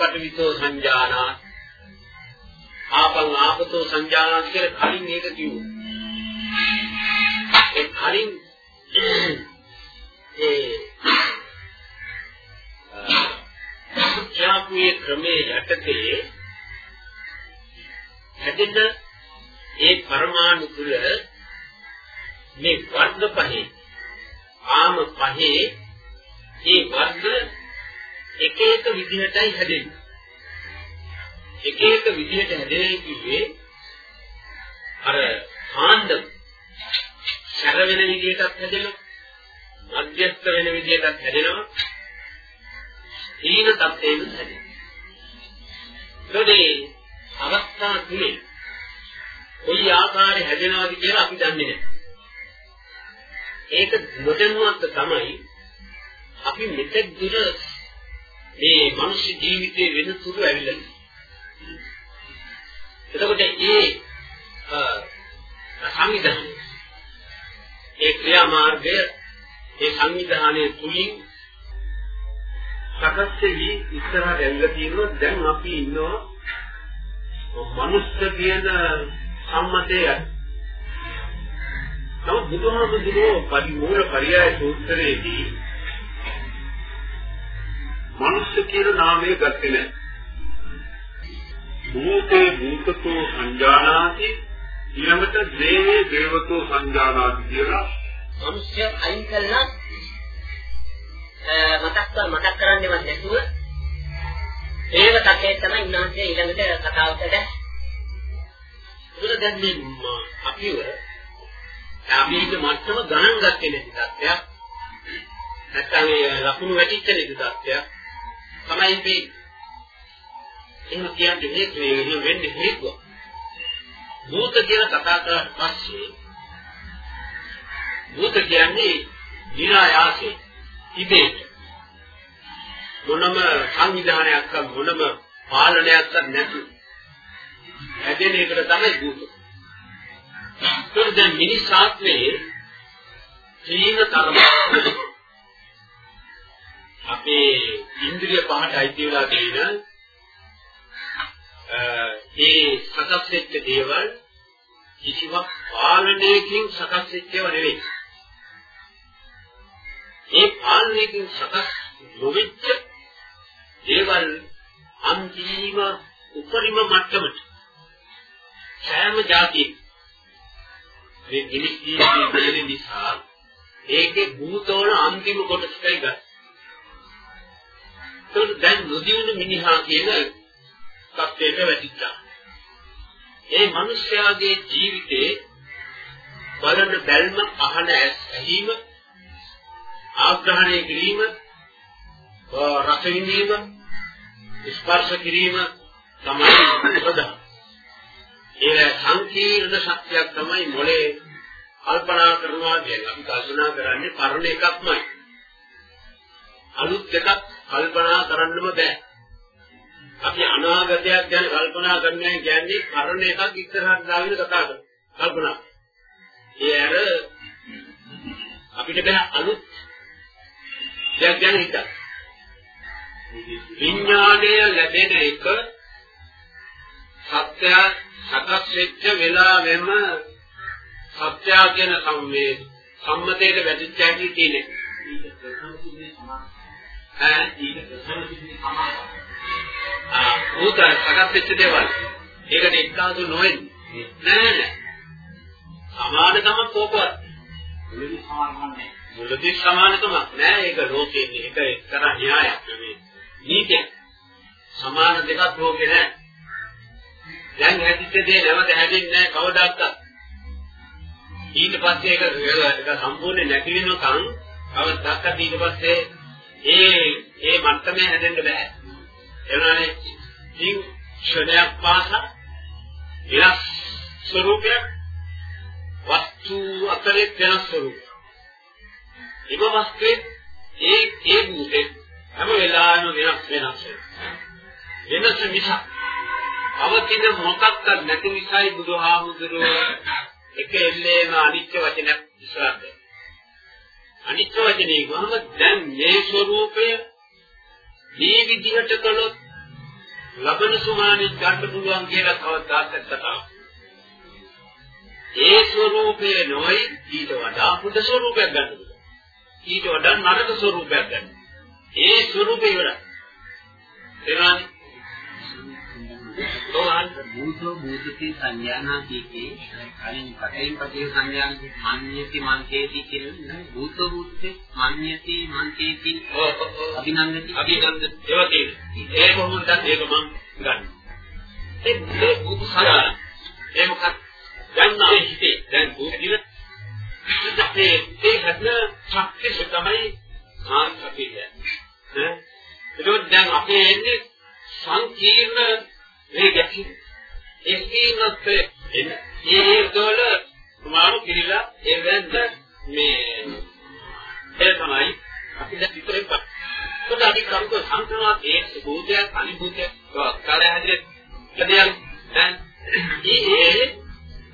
පටවිතෝ සංජානා ආපං ආපතෝ සංජානා කියලා කලින් මේක කිව්වා. ඒ කලින් ඒ යාපුයේ ක්‍රමයේ යටතේ හැදෙන ඒ පරමාණු තුල මේ වර්ග පහේ ආම පහේ ඒ වර්ග එක එක විදිහටයි හැදෙන්නේ. එක එක විදිහට හැදෙන්නේ කිව්වේ අර කාණ්ඩ සැර වෙන විදිහටත් හැදෙනවා මධ්‍යස්ථ වෙන විදිහටත් හැදෙනවා. ඊන තත්යෙන් හැදෙනවා. ඒකේ අවස්ථා තුනේ කොයි ආකාරي හැදෙනවද කියලා අපි දන්නේ නැහැ. ඒක නොදැනුවත්ව තමයි අපි මෙතෙක් දුර මේ මිනිස් ජීවිතේ වෙන තුරු ඇවිල්ලා තියෙනවා. එතකොට ඒ සංවිධානය ඒ ක්‍රියාමාර්ගය ඒ සංවිධානයේ තුලින් සකස් වෙවි ඉස්සරහට ඇවිල්ලා තියෙනවා දැන් අපි ඉන්නවා මනුස්ස කියන සම්මතය නමුත් බුදුහාමුදුරුවෝ පරිමූල පරියාය සූත්‍රයේදී මනුස්ස කියන නාමය ගත්තේ නැහැ. භූතේ භූතකෝ සංජානාති ඊළඟට දේවේ දේවකෝ සංජානාති කියලා මනුස්ස අයින් කළා. මතක් කර මතක් කරන්නේවත් නැතුව ඒව තකේ තමයි උන්වහන්සේ ඊළඟට කතාවකට දුර දැන් මේ අපිව ආමේක මට්ටම ගණන් ගත්තේ නැති තත්ත්වයක්. නැත්නම් ලකුණු වැටිච්ච නැති තත්ත්වයක්. තමයි මේ එහෙම කියන්නේ හේතු වෙන වෙන්නේ හේතුව. භූත කියන කතා කරාට පස්සේ භූත කියන්නේ විනායාසෙ ඉබේට මොනම සංවිධානයක් මොනම පාලනයක් නැතු හැදෙන එකට තමයි භූත. ඒකෙන් මිනිස් ආත්මයේ තීන තරම අපේ ඉන්ද්‍රිය පහට අයිති වෙලා තියෙන ඒ සකස් වෙච්ච දේවල් කිසිවක් පාලනයකින් සකස් වෙච්චව නෙවෙයි. ඒ පාලනයකින් සකස් නොවෙච්ච දේවල් අන්තිම උපරිම මට්ටමට සෑම જાතියක් මේ නිමිති නිසා ඒකේ භූතෝල අන්තිම කොටසටයි ගත්තා. ඒක දැන් නොදියුණු මිනිහා කියන තත්ත්වයට වැටිච්චා. ඒ මිනිස්යාගේ ජීවිතේ බලන බැල්ම අහන ඇහිම ආග්‍රහණය කිරීම රස විඳීම ස්පර්ශ කිරීම තමයි ප්‍රධාන. ඒ සංකීර්ණ සත්‍යයක් තමයි මොලේ කල්පනා කරනවා කියන්නේ අපි කල්පනා කරන්නේ පරණ එකක්මයි. අලුත් එකක් කල්පනා කරන්නම බෑ. අපි අනාගතයක් ගැන කල්පනා කරන්නේ කියන්නේ කරන එකක් ඉස්සරහට දාගෙන කතා කරන කල්පනා. ඒ අර අපිට බෑ අලුත් දෙයක් ගැන හිතා. විඥාණය ලැබෙන එක සත්‍ය සකස් වෙච්ච වෙලාවෙම සත්‍ය කියන සම්මේ සම්මතයට වැටිච්ච හැටි තියෙනවා. උත සකස් වෙච්ච දේවල්. ඒකට එක්කාසු නොවෙන්නේ. නෑ නෑ. සමානකම කෝපවත්. මුලදී සමානකම නෑ. මුලදී සමානකමක් නෑ. ඒක ලෝකයේ එක එක්තරා න්‍යායක් නෙමෙයි. නීතියක්. සමාන දෙකක් ලෝකේ නෑ. දැන් හැදිච්ච දේ නැවත හැදෙන්නේ නෑ කවදාවත්. ඊට පස්සේ ඒක සම්පූර්ණ නැති වෙනකන් කවදාවත් ඊට පස්සේ ඒ ඒ මට්ටමේ හැදෙන්න බෑ. එනවානේ ඉතින් ක්ෂණයක් පාසා වෙනස් ස්වરૂපයක් වස්තු අතරේ වෙනස් ස්වરૂපයක්. ඉව වස්තුවේ ඒ ඒ භූතේ හැම වෙලාවෙම වෙනස් වෙනස් වෙනස් මිස අවතින මොකක්ද නැති නිසායි බුදුහාමුදුරුවෝ එක එල්ලේම අනිත්‍ය වචනයක් ඉස්සරහට අනිත් වචනේ කොහොමද දැන් මේ ස්වરૂපය මේ විදිහට කළොත් ලබන සුමානෙ ගන්න පුළුවන් කියලා කවදාවත් කතා ඒ ස්වરૂපේ නොයි ඊට වඩා හොඳ ස්වરૂපයක් ගන්න පුළුවන්. ඊට වඩා නරක ස්වરૂපයක් ගන්න. ඒ ස්වરૂපේ ඉවරයි. එනවානේ භූතෝ භූතති සංඥානාතිකේ කලින් කටින් පදේ සංඥානති මඤ්ඤති මන්තේති කියන භූතෝ භූතේ මඤ්ඤති මන්තේති අභිනන්දති අභිනන්ද ඒවා තියෙනවා ඒක මොකක්ද ඒක මම ගන්න ඒ ඒ භූත සංඥා ඒ මොකක්ද දැන් අපේ හිතේ දැන් භූත දින ඒ ඒ හදන ශක්තිය තමයි කාන්තපිය ඈ ඒක දැන් අපේ එන්නේ සංකීර්ණ මේ ගැටි එස්කීනොත් ඒ දොල මාරු කිරිලා ඒ වැද්ද මේ ඒ තමයි අපි දැන් විතරේ පත්. කොට අපි කරුක සංකල්පනා ඒ භූතයක් අනිභූතයක් කාලය හැදිරෙත් දෙයක් දැන් ඒ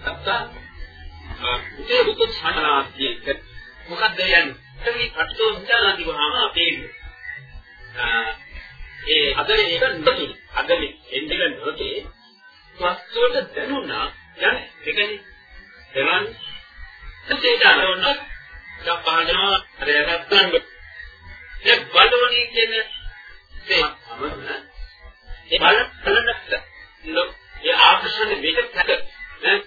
අත්ත ඒ දුක සනාතිය මොකක්ද යන්නේ? මේ කටෝ විචාරා දිවහම අපේ ඒ අද ඒක නතුයි. අද මේ එන්ඩිල නොතේ වස්තුවට දැනුණා. යන්නේ. ඒ කියන්නේ දැනන් ඒක අරවන්න දැන් පහනවා රැගත් ගන්න. ඒ බලවණී කියන ඒ අමරණ ඒ බල බලනක්ද ලෝ ඒ ආකර්ෂණ මේක පැක ඈ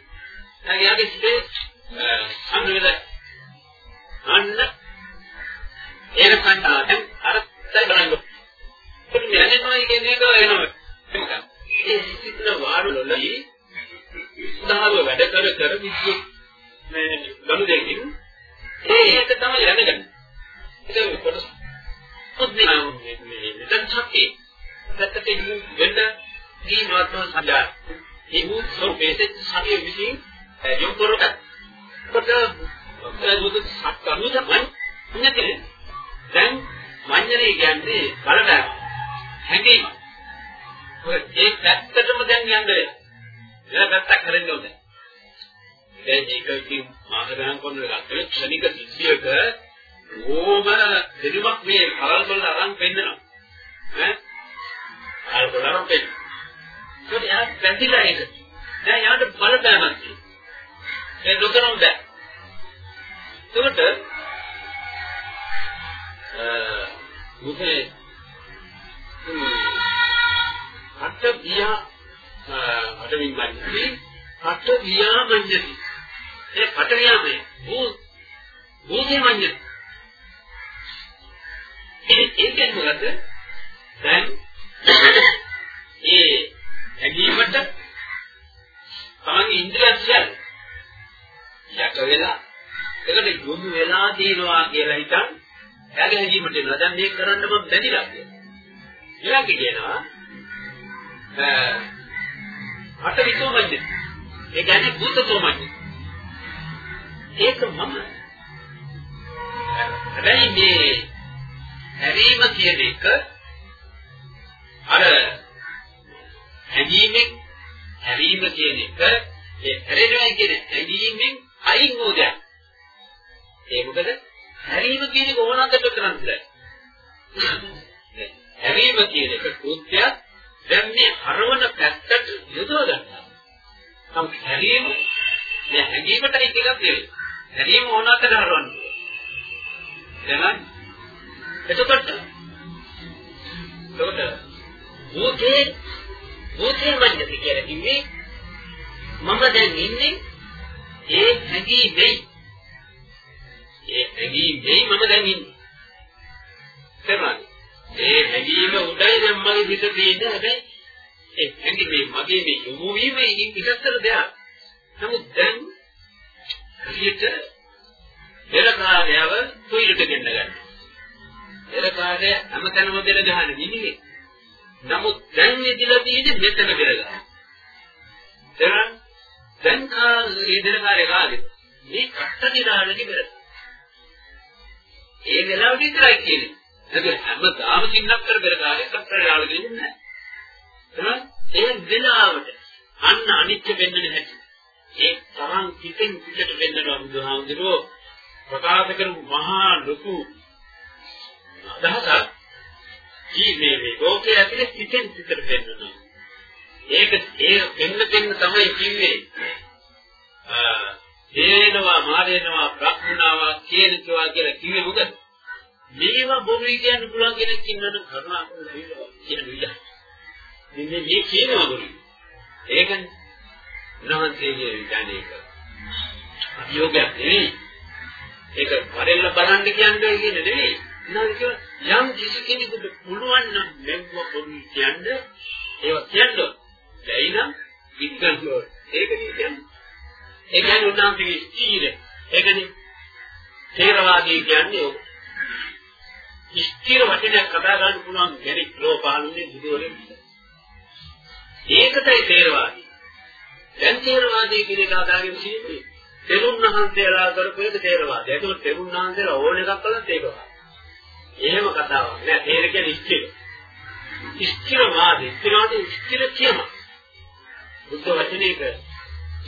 දැන් යාගේ සිටේ සංවේද. අන්න. ඒක කන්නා. දැන් අර බලන්න. දැනෙනවා කියන එක එනවා. ඒ සිතින වාරුවලදී උදාහව වැඩ කර කර විද්‍යුත් මේ ගනු දෙකින් ඒ ඒක තමයි දැනගන්නේ. ඒක කොටස පුද්ගලයන් මේ මෙතන ශක්තිය. පැත්තට වෙන්න දීමවත් සඳහා ඒ වූ ස්වභාවයේ සතිය විසින් යොමු කරකට. කොට බුදු සත්කනු තමයි නැතිනේ. දැන් මඤ්ඤණේ කියන්නේ බලපෑම. හැඟීම. ඒ පැත්තටම දැන් යන්න වෙනවා. වෙන පැත්තක් හරින්න ඕනේ. දැන් ඒක ඉතින් මාස ගණන් කරන ලක්ෂණ ක්ෂණික සිද්ධියක ඕම දෙවිමක් මේ කලල් වල අරන් පෙන්නනවා. ඈ? කලල් වල අරන් පෙන්නනවා. ඒක යා පැතිලා ඒක. දැන් යාට බලපෑමක් තියෙනවා. ඒ නොකරම් බෑ. එතකොට අ මුසේ අට වියා අටමින් ගන්නේ. අට වියා මඤ්ඤති. ඒ අට වියාමේ භූ භූතේ මඤ්ඤති. ඒ ඒකෙන් මොකද? දැන් ඒ හැඟීමට තමන්ගේ ඉන්ද්‍රියයන් යට වෙලා ඒකට යොමු වෙලා තියෙනවා කියලා හිතන් එයාගේ හැඟීමට එනවා. දැන් මේක කරන්න මම බැඳිලා කියලා ඊළඟ කියනවා. අට විසෝමඤ්ඤ. ඒ කියන්නේ භූතසෝමඤ්ඤ. ඒක මම. හැබැයි මේ හැරීම කියන එක අර හැඟීමෙන් හැරීම කියන එක ඒ හැරෙනවා කියන හැඟීමෙන් අයින් වූදයක්. ඒ මොකද හැරීම කියන එක ඕනකට කරන්නේ. හැරීම කියන එක කෘත්‍යයක් දැන් මේ හරවන පැත්තට යොදව ගන්නවා. නම් හැරීම මේ හැඟීමටයි ටිකක් දෙන්නේ. හැරීම ඕනකට හරවන්නේ. දැනන් එතකොට එතකොට භූතේ භූතේ මඤ්ඤති කියලා කිව්වේ මම දැන් ඉන්නේ ඒ හැඟීමේ ඒ හැඟීමේ මම දැන් ඉන්නේ තේරුණාද ඒ හැඟීම උඩයි දැන් මගේ හිත තියෙන්නේ හැබැයි ඒ හැඟීමේ මගේ මේ යොමු වීම ඉස්සර දෙයක් නමුත් දැන් හරියට දෙලකාරයව කුයිලට ගෙන්න ගන්න. දෙලකාරය හැමතැනම බෙර ගහන නිදිනේ. නමුත් දැන් ඉදිලා තියෙන්නේ මෙතන බෙර ගන්න. දැන් දැන් කාලේ දෙලකාරය කාලේ මේ කට්ට දිනාලේ බෙර. ඒ වෙලාවට විතරයි කියන්නේ. ඒක හැමදාම කින්නක් කර බෙර ගානේ කට්ට යාළුවෙ ඉන්නේ නැහැ. ඒ වෙලාවට අන්න අනිත්‍ය වෙන්නේ නැහැ. ඒ තරම් පිටින් පිටට වෙන්නවා බුදුහාමුදුරුවෝ ප්‍රකාශ කරපු මහා ලොකු අදහසක් මේ මේ ලෝකයේ ඇතුලේ පිටින් පිටට වෙන්නවා. ඒක ඒ වෙන්න දෙන්න තමයි කිව්වේ. දේනවා මාරේනවා බ්‍රහ්මනාවා කියනවා කියලා කිව්වේ මොකද? මේවා බොරුයි කියන්න පුළුවන් කෙනෙක් ඉන්නවනම් කරුණා කරලා කියන විදිහ. මෙන්න මේ කියනවා බොරුයි. ඒකනේ උන්වහන්සේගේ විඥානයක අභියෝගයක් නෙවෙයි. ඒක වරෙල්ල බලන්න කියන්නේ කියන්නේ නෙවෙයි. උන්වහන්සේ යම් කිසි කෙනෙකුට පුළුවන් නම් මෙව පොඩි කියන්නේ ඒවා කියන්න. දැයි නම් විඥානෝ ඒක කියන්නේ. ඒ කියන්නේ උන්වහන්සේගේ ස්ථීර. ඒකනේ තේරවාදී කියන්නේ ඔක. ස්ථීර වචනයක් කතා ගන්න පුළුවන් කෙනෙක් ලෝපාලුනේ බුදුරෙන්. ඒකටයි තේරවාදී. දැන් තේරවාදී කියන එක අදාගෙන තියෙන්නේ තෙරුන් වහන්සේලා කරපු එක තේරවාදය. ඒක තෙරුන් වහන්සේලා ඕන එකක් කළා තේරවාද. එහෙම කතාවක් නෑ. තේර කියන්නේ ස්ථිර. ස්ථිර වාද, ස්ථිර වාද ස්ථිර කියම. බුද්ධ වචනයක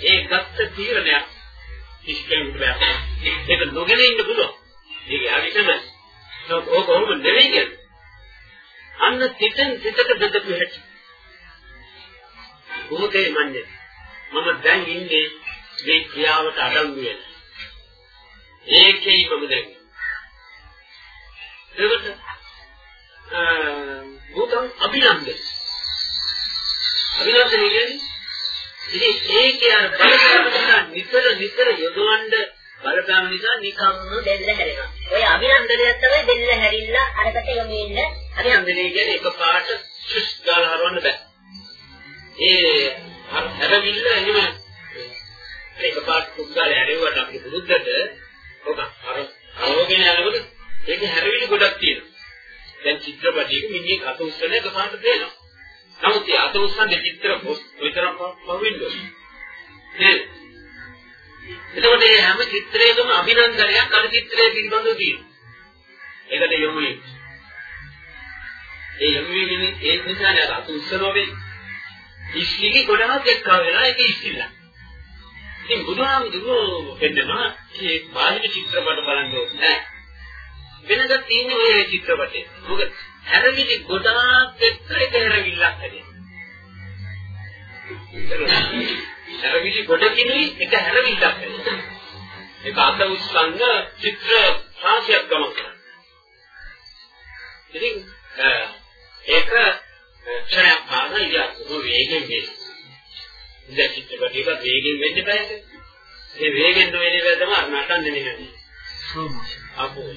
ඒ ගත්ත තීරණයක් ඉස්කෙන් බෑ. ඒක නොගෙන ඉන්න පුළුවන්. ඒක ආවිතම ඕක ඕම නෙවෙයි කියන්නේ. අන්න තිතෙන් තිතට බෙදපු හැටි. භූතේ මන්නේ මම දැන් ඉන්නේ මේ ක්‍රියාවට අඩංගු වෙන. ඒකේ මම දැන්. ඒකට අ භූතම් අභිනන්දන. අභිනන්දන කියන්නේ ඉතින් ඒකේ අර බලපෑම නිතර නිතර යොදවන්න බලපෑම නිසා නිකම්ම දෙල්ල හැරෙනවා. ඔය අභිනන්දනයක් තමයි දෙල්ල හැරිලා අරකට යොමු වෙන්න. අභිනන්දනය කියන්නේ එකපාරට ශිෂ් ගාලා හරවන්න බෑ. ඒ හැරවිල්ල එහෙම එකපාරට කුස්කාලේ හැරෙව්වට අපේ බුදුද්දට ඔක අර අරෝගෙන යනකොට ඒක හැරවිලි ගොඩක් තියෙනවා. දැන් චිත්‍රපටයක මිනිහෙක් අත උස්සන එකපාරට පේනවා. නමුත් ඒ අත උස්සන්නේ චිත්‍ර විතරක් පවෙන්න නේද? එතකොට මේ හැම චිත්‍රයකම අභිනන්දනයක් අර චිත්‍රයේ පිළිබඳව තියෙනවා. ඒකට යොමු වෙන්නේ. ඒ යොමු වෙන්නේ ඒ නිසා අත උස්සනවා වෙන්නේ. ඉස්ලිගේ ගොඩාක් එක්කා වෙලා ඒක ඉස්සිලා. ඉතින් බුදුහාමුදුරුවෝ පෙන්නනවා මේ බාහිර චිත්‍රපට බලන්න ඕනේ නෑ. වෙනද තියෙන ඔය චිත්‍රපටේ. මොකද හැරවිලි ගොඩාක් එක්ක එක හැරවිල්ලක් හැදෙනවා. හැරවිලි ගොඩකිනුයි එක හැරවිල්ලක් හැදෙනවා. ඒක අත උස්සන්න චිත්‍ර රාශියක් ගමන් කරනවා. ඉතින් ඒක ක්ෂණයක් පාන ඉතින් වේගෙන් වේ. දැන් චිත්තපටියක වේගෙන් වෙන්න බෑ. ඒ වේගෙන් නොවෙන්නේ බෑ තමයි නටන්නේ නෙමෙයි. අපෝ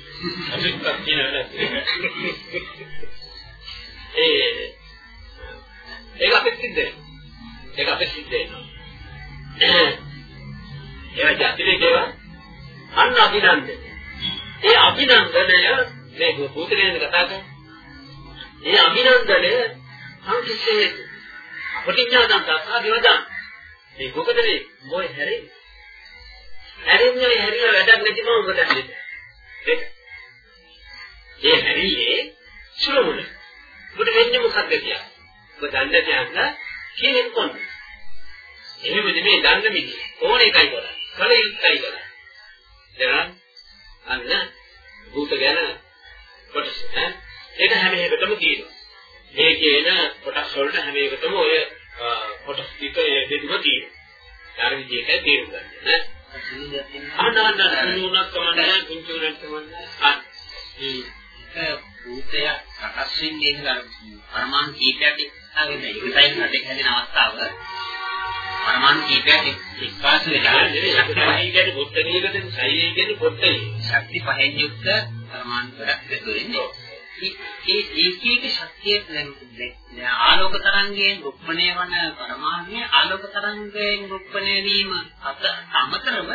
අපිට කියන ඒ ඒක අපිට සිද්ධ ඒක අපිට සිද්ධ වෙනවා. ඒවා ජාතිලේ දේවා අන්න අභිනන්දනය. ඒ අභිනන්දනය මේ භූතලෙන් කතා කරන්නේ. ඒ අභිනන්දනය සංකිෂ්ඨේ ප්‍රතිඥාදම් දක්වා දිවදම් මේ මොකද මේ මොයි හැරෙන්නේ හැරෙන්නේ හැරිලා වැඩක් නැතිව මොකද හැරෙන්නේ ඒ හැරියේ චුරුමුල. ඔබට වෙන්නේ මොකක්ද කියලා. ඔබ දන්න කියන්න කියන්නේ කොහොමද? එහෙම නෙමෙයි දන්න මිනිහ. ඕන එකයි කරන්නේ. කල යුත්තයි කරන්නේ. දැන් අන්න භූත ගැන කොටස ඈ ඒක හැම එකටම තියෙනවා. මේ කියන කොටස් වලට හැම එකටම ඔය කොටස් ටික ඒ දෙකම තියෙනවා. ඊට විදිහට තේරුම් ගන්න නේ. අන්න අන්න නුනක් කමන්නේ කුංචුනක් කමන්නේ. අන්න ඒ භූතය සකස් වෙන්නේ කියලා පරමාණු කීපයක් එක්කගෙන ඉවසයින් හදේ හැදෙන අවස්ථාව පරමාණු කීපයක් එක්කාසු වෙලා ශක්ති පහෙන් කියන්නේ පොට්ටනියකට සෛලය කියන්නේ පොට්ටනිය. ශක්ති පහෙන් යුක්ත එකතු වෙන්නේ. ඒ ඒකීක ශක්තිය දැන් ආලෝක තරංගයෙන් රුප්පණය වන පරමාණුය ආලෝක තරංගයෙන් රුප්පණය වීම අත අමතරව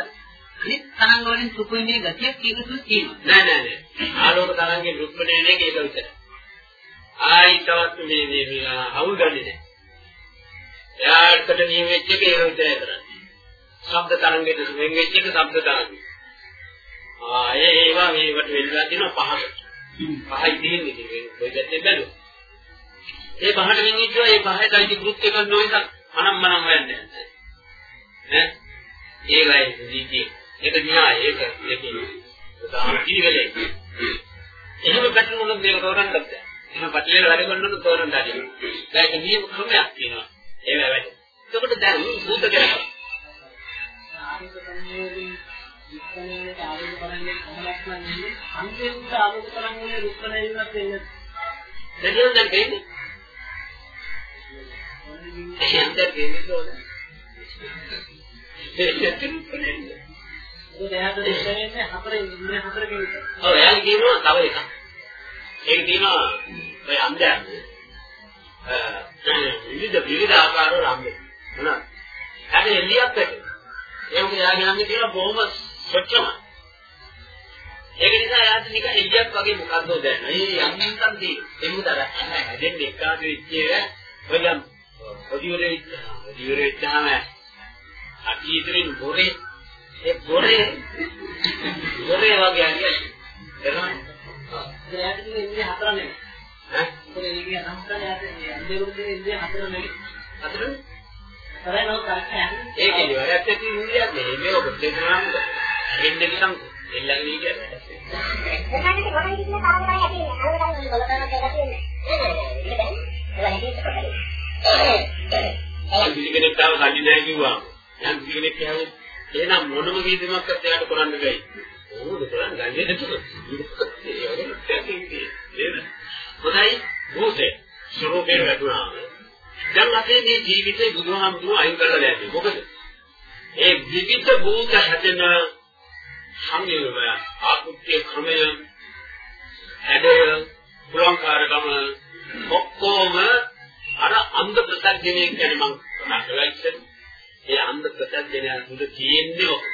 අනිත් තරංග වලින් සුපුිනේ ගතියක් ඒක තුල තියෙනවා. නෑ නෑ නෑ. ආලෝක තරංගයෙන් රුප්පණය වෙන එක ඒක විතරයි. ආයි තවත් මේ මේ මේ අවුල් ගන්නේ නෑ. එයාට නියම වෙච්ච එක ඒක විතරයි කරන්නේ. ශබ්ද තරංගයට වෙන් වෙච්ච එක ශබ්ද තරංගය. ආ ඒ ඒවා මේකට වෙලා තියෙනවා පහකට. පහයි තියෙන්නේ ඉතින් ඔය දැක්කේ බැලුවා. ඒ පහට වෙන් වෙච්චා ඒ පහට අයිති කෘත්‍ය කරන ඔය අනම්මනම් හොයන්නේ නැහැ. ඈ ඒකයි දීකේ. ඒක දිහා ඒක ඒක උදාහරණ කිරිවෙලේ. එහෙම පැටලුණොත් මේක තෝරන්නත් බැහැ. එහෙම පැටලෙල වැඩ කරනොත් තෝරන්න බැහැ. දැන් ඒක නියම ක්‍රමයක් තියෙනවා. ඒ වැඩ. එතකොට දැන් භූත කරනවා. ආරම්භ කරන්නේ විස්තරයේ ආරම්භ කරන්නේ කොහොමද කියන්නේ අන්තිමට ආරම්භ කරන්නේ රුක්කණය වෙනත් වෙන්නේ. දැන් දැන් වෙන්නේ. දැන් වෙන්නේ ඕනේ. ඒක රුක්කණය. ඒ දෙහාට දෙන්නේ හතර ඉන්නේ හතරකින් විතර. ඔව් එයාලා කියනවා තව එකක්. ඒක තියෙනවා ඔය අන්දයන්. විවිධ විවිධ ආකාර වල අන්දයන්. මොනවාද? හැබැයි එළියක් ඇති. ඒක යාගේ නම් තියෙන බොහොම ස්වච්ඡමයි. ඒක නිසා යාට නිකන් එළියක් වගේ මොකද්ද දැනෙන්නේ. ඒ යන්තම් තියෙන. ඒ මොකද අර හැදෙන්නේ එක්කාසු වෙච්ච එක ඔයගම් ඔදියුරේ ඔදියුරේ ඉච්චාම අකීතරේ බොරේ ඒ බොරේ බොරේ වගේ හරියට එනවා. එයාට ඉන්නේ හතර නෙමෙයි. ඈ? ඒකේ අදහස් යාට අන්දේරුත් ඉන්නේ හතර නෙමෙයි. හතර? හතරයි නෝ කරන්නේ. ඒකේ ඉවරයක් ඇති ඉන්නේ නැහැ. මේක ඔබට දෙන්නම්. එන්නේ නිකන් එල්ලගෙන ඉන්නේ. තමයි තමයි. ඒක දැන් සල්ලි නැහැ කිව්වා. යම් පිළිගෙනෙක් කියහම එහෙනම් මොනම කීදමක් අත්යට කරන්න බැයි. ඕනද කරන්න ගන්නේ නැතුව. හොඳයි භූතේ ස්වરૂපේ වැටුණාම දැන් අපේ මේ ජීවිතේ බුදුහාමුදුරුවෝ අයින් කරලා දැම්මේ මොකද? ඒ විවිධ භූත හැදෙන සංයෝගය ආකෘතිය ක්‍රමය හැඩය පුලංකාරකම ඔක්කොම අර අන්ධ ප්‍රත්‍යඥය කියන්නේ මම කතා ඉස්සෙල්ලා ඒ අන්ධ ප්‍රත්‍යඥය තුල තියෙන්නේ ඔක.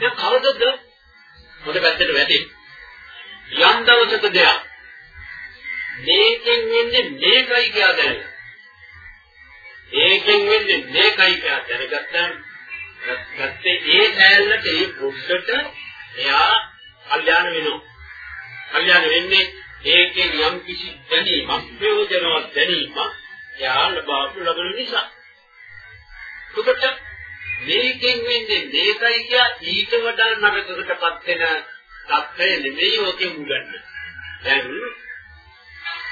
දැන් කවදද මොකද පැත්තට වැටෙන්නේ? යම් දවසක දෙයක් මේකෙන් වෙන්නේ මේකයි කියලා දැනගන්න. ඒකෙන් වෙන්නේ මේකයි කියලා දැනගත්තාම ගත්තේ ඒ සෑල්ලට ඒ පුස්සට එයා කල්යාණ වෙනවා. කල්යාණ වෙන්නේ ඒකෙන් යම් කිසි දැනීමක් ප්‍රයෝජනවත් දැනීමක් එයා ලබාපු ලබන නිසා. එතකොට මේකෙන් වෙන්නේ මේකයි කියා ඊට වඩා නරකකටපත් වෙන තත්ත්වය නෙමෙයි ඔකේ මුගන්න. දැන්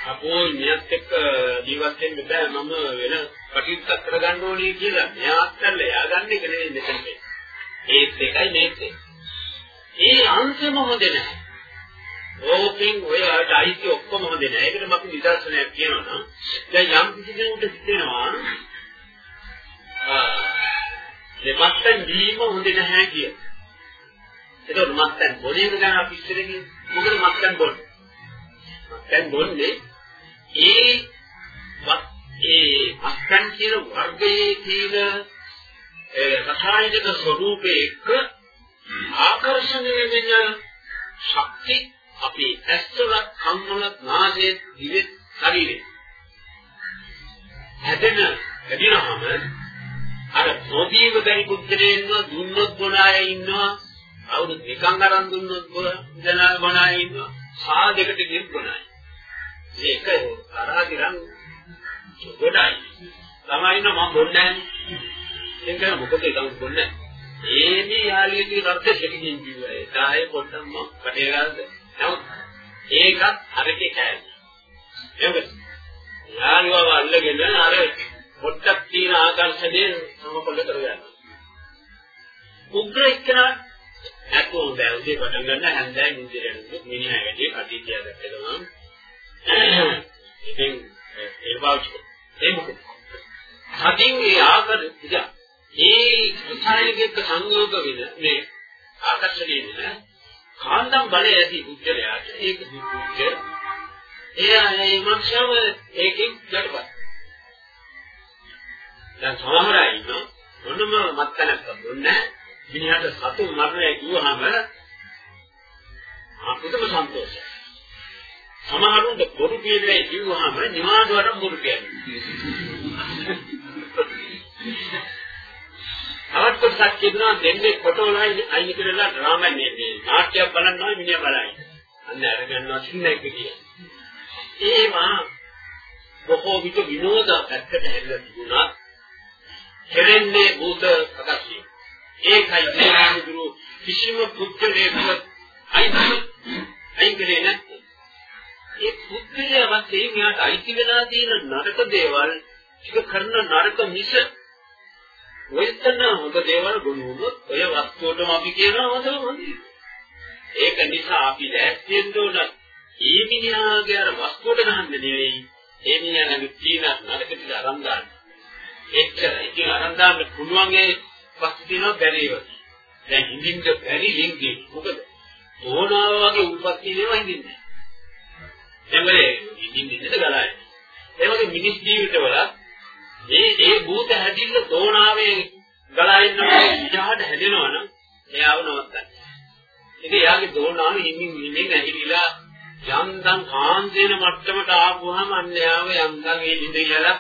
අපෝ නියත් එක්ක ජීවත් වෙන්න බෑ මම වෙන කටයුත්තක් කරගන්න ඕනේ කියලා මෙයාත් කරලා එයා ගන්න එක නෙවෙයි මෙතන මේ. ඒත් එකයි මේත් එක. ඒ අංශෙම හොඳ නැහැ. ඕකෙන් ඔය අයිති ඔක්කොම හොඳ නැහැ. ඒකට මම නිදර්ශනයක් කියනවා නම් දැන් යම් කිසි කෙනෙකුට හිතෙනවා ආ දෙපත්තෙන් දීම හොඳ නැහැ කියලා. ඒක මත්තන් බොනේ ගැන අපි ඉස්සර කිව්වේ මොකද මත්තන් බොන්නේ? මත්තන් බොන්නේ ඒ ඒ මත්තන් කියන වර්ගයේ තියෙන ඒ රසායනික ස්වરૂපයේ එක්ක ආකර්ෂණය වෙන ශක්ති අපි ඇස්වල කම්වල නාසයේ දිවේ ශරීරේ හැදෙන හැදිනවම අර නොදීව බැරි පුද්ගලයන්ව දුන්නොත් බොන අය ඉන්නවා. අවුරුදු දෙකක් අරන් දුන්නොත් බොන බොන අය ඉන්නවා. සා දෙකට ගියත් බොන අය. මේක තරහ දිරන් ගොඩයි. ළමයින මම බොන්නේ නැහැ. ඒක මොකද ඒක බොන්නේ ඒදී යාළුවෙක්ගේ අර්ථ දෙකකින් කිව්වා. ඒ 10 පොඩ්ඩක් මම කටේ ගන්නද. නමුත් ඒකත් අරකේ කෑම. එහෙමද? යාළුවව අල්ලගෙන අර පොඩ්ඩක් තියෙන ආකර්ෂණයෙන් සමකොල්ල කරගන්නවා. උග්‍ර එක්කනා නැත්නම් බෑ උදේ පටන් ගන්න හැන්දෑව නිදිරෙන්නේ මිනිහා වැඩි කටි කියලා දැක්කම ඉතින් ඒ බාච්ච ඒ මොකද? කටින් ඒ ආකර ඉතින් ඒ රසායනික සංයෝග වෙන මේ ආකර්ෂණය වෙන කාන්දම් බලය ඇති පුද්ගලයාට ඒක දුක්ඛ එයා ඒ මක්ෂව ඒකෙන් යටපත්. දැන් සමහර අය ඉන්න මොනම මත්තනක් දුන්නේ මිනිහට සතු මරණය කිව්වහම අපිටම සන්තෝෂයි. සමහරුන්ට බොරු කියන්නේ කිව්වහම නිවාඩුවට බොරු කියන්නේ. තවත් කොටසක් කියනවා දෙන්නේ ෆොටෝලයි අයින් කරලා ඩ්‍රාමා නේ නාට්‍යයක් බලනවා මිනිහා බලයි. අන්න අරගන්නවා සින්නයි කියන්නේ. ඒවා බොහෝ විට විනෝද පැත්තට හැරිලා තිබුණා. කෙරෙන්නේ භූත ප්‍රකාශය. ඒකයි ඥානගුරු කිසිම පුද්ගලයෙක් අයිති අයින් කරේ නැත්නම් ඒ පුද්ගලයා වශයෙන් යාට අයිති වෙලා තියෙන නරක දේවල් ටික කරන නරක මිස වෙත්තන හොඳ දේවල් ගොනුනොත් ඔය වස්තුවටම අපි කියනවා හොඳම හොඳයි. ඒක නිසා අපි දැක්කෙන්න ඕන ඒ මිනිහාගේ අර වස්තුවට ගහන්න නෙවෙයි ඒ මිනිහා ළඟ තියෙන නරක ටික අරන් ගන්න. එච්චරයි. ඉතින් අරන් දාන්න පුළුවන් ඒ වස්තු තියෙනවා බැරිව. දැන් හිඳින්න බැරි ලින්ගේ. මොකද? තෝනාව වගේ උල්පත් තියෙනවා හිඳින්නේ. දැන් ඔය හිඳින්නේද ගලයි. ඒ වගේ මිනිස් ජීවිතවල මේ ඒ භූත හැදින්න තෝනාවේ ගලා ඉන්නවා විජහට හැදෙනවනම් එයාව නවත්තන්න. ඒක එයාගේ තෝනාව හිමින් හිමින් ඇහිලිලා යම්දම් කාන්දේන මට්ටමට ආපුවාම අන්න එයාව යම්දම් ඒ ඉඳිලා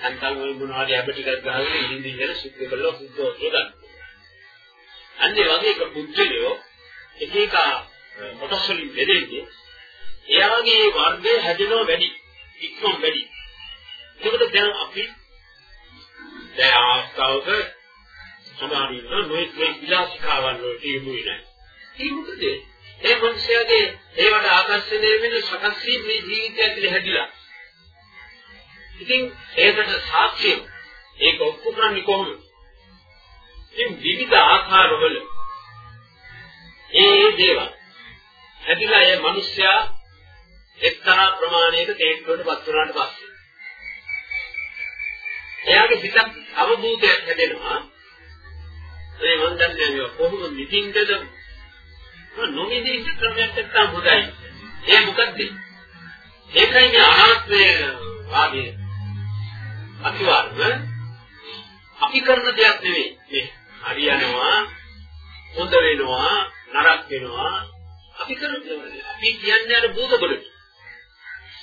නැත්නම් ওই මොනවාරි අප ටිකක් ගහගෙන ඉඳින් ඉඳලා සුද්ධ කරලා සුද්ධව ගන්න. අන්නේ වගේ එක පුද්ගලයෝ එක එක කොටස් වලින් බෙදෙන්නේ එයාගේ වර්ගය හැදෙනව වැඩි ඉක්මන් වැඩි. ඒකට දැන් අපි දැන් ආස්තාවක සමානින්න නොයෙක් මේ විලාසිකාවන් වලට යොමු වෙනවා. ඒ මොකද? ඒ මිනිස්යාගේ ඒවට ආකර්ෂණය වෙන සකස් වීම මේ ජීවිතය ඇතුලේ හැදිලා ඉතින් ඒකට සාක්ෂිය ඒක ඔප්පු කරන්නේ කොහොමද? ඉතින් විවිධ ආකාරවල ඒ දේවල් හැදිලා ඒ මිනිස්සයා එක්තරා ප්‍රමාණයක තේට්ටුවට පත් වුණාට පස්සේ. එයාගේ හිතක් අවබෝධයක් හැදෙනවා. ඒ මන් දන්නේ කොහොමද මිදින්දද නොමිදී ක්‍රමයක් නැත්තම් හොඳයි. ඒ මොකද්ද? ඒකයි මේ අනාත්මය වාදයේ අනිවාර්යම අපි කරන දෙයක් නෙවෙයි. මේ හරියනවා හොඳ වෙනවා නරක වෙනවා. අපි කරන දේවල් අපි කියන්නේ අර භූත ගොඩ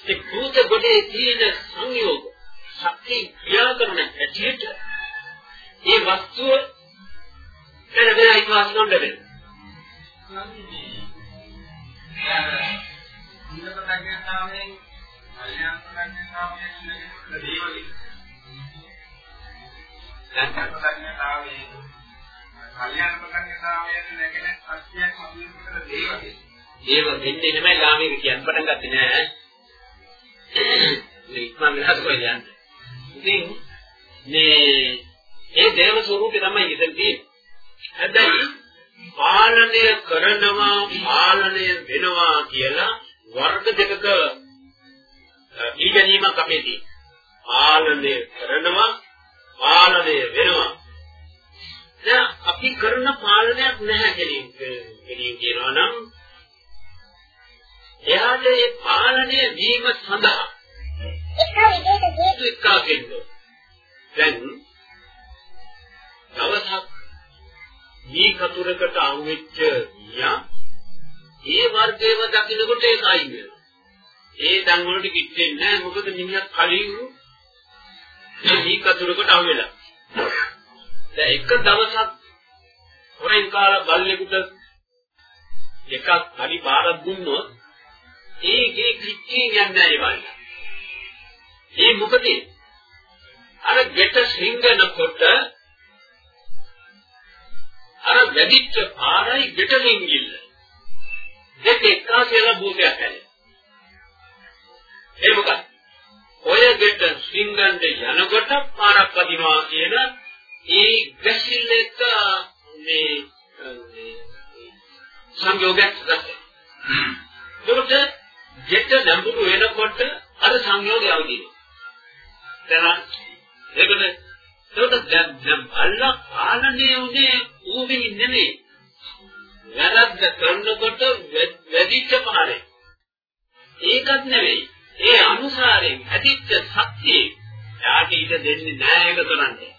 ඒ භූත ගොඩේ තියෙන සංයෝග ශක්ති ක්‍රියා කරන ඇටියට ඒ වස්තුව දේවලි දැන් ප්‍රඥාතාවයේ කල්යාණ ප්‍රඥාතාවයෙන් නැගෙන සත්‍යයක් හඳුන්වන දේවල්. ඒව දෙන්නේ නෙමෙයි ලාමීක කියන්න පටන් ගත්තේ නෑ. මේ ඉක්මන් වෙනස් වෙලා යන්නේ. ඉතින් මේ ඒ දේව ස්වરૂපේ තමයි ඉතින් තියෙන්නේ. හැබැයි පාලනය කරනවා පාලනය වෙනවා කියලා වර්ග දෙකක ඊගැනීමක් අපේ තියෙනවා. පාලනය කරනවා පාලනය වෙනවා. දැන් අපි කරන පාලනයක් නැහැ කෙලින් කෙලින් කියනවා නම් එයාට ඒ පාලනය වීම සඳහා එක විදිහට එක්කාගෙන්න දැන් දවසක් මේ කතුරකට අහුවෙච්ච මියා ඒ වර්ගයේම දකින්නකොට ඒක අයින් වෙනවා. ඒ දන් වලට කිච්චෙන්නේ නැහැ මොකද මිනිහා කලින් මේ කතුරකට අහු වෙලා. දැන් එක දවසක් හොරෙන් කාලා බල්ලෙකුට එකක් හරි බාරක් දුන්නොත් ඒකේ කිච්චින් යන්නේ ඒ වගේ. ඒ මොකද අර ගෙට සිංගනකොට අර වැඩිච්ච පාරයි ගෙට සිංගිල්ල දෙක එකාසෙලා භූතයක් හැදෙනවා. ඒ මොකද? ඔය ගෙට සිංගන්නේ යනකොට පාරක් වදිනවා කියන ඒ ගැසිල්ල එක මේ සංයෝගයක් ගත්තා. ඒකට ගෙට නැඹුරු වෙනකොට අර සංයෝගය අවදිනවා. දැන් ඒකට ඒකට දැන් දැන් අල්ලා පාලනය උනේ ඌගෙන් නෙමෙයි. වැරද්ද කරනකොට වැඩිච්ච පාරේ. ඒකත් නෙවෙයි. ඒ අනුසාරයෙන් ඇතිච්ච ශක්තිය යාට ඊට දෙන්නේ නෑ ඒක කරන්නේ.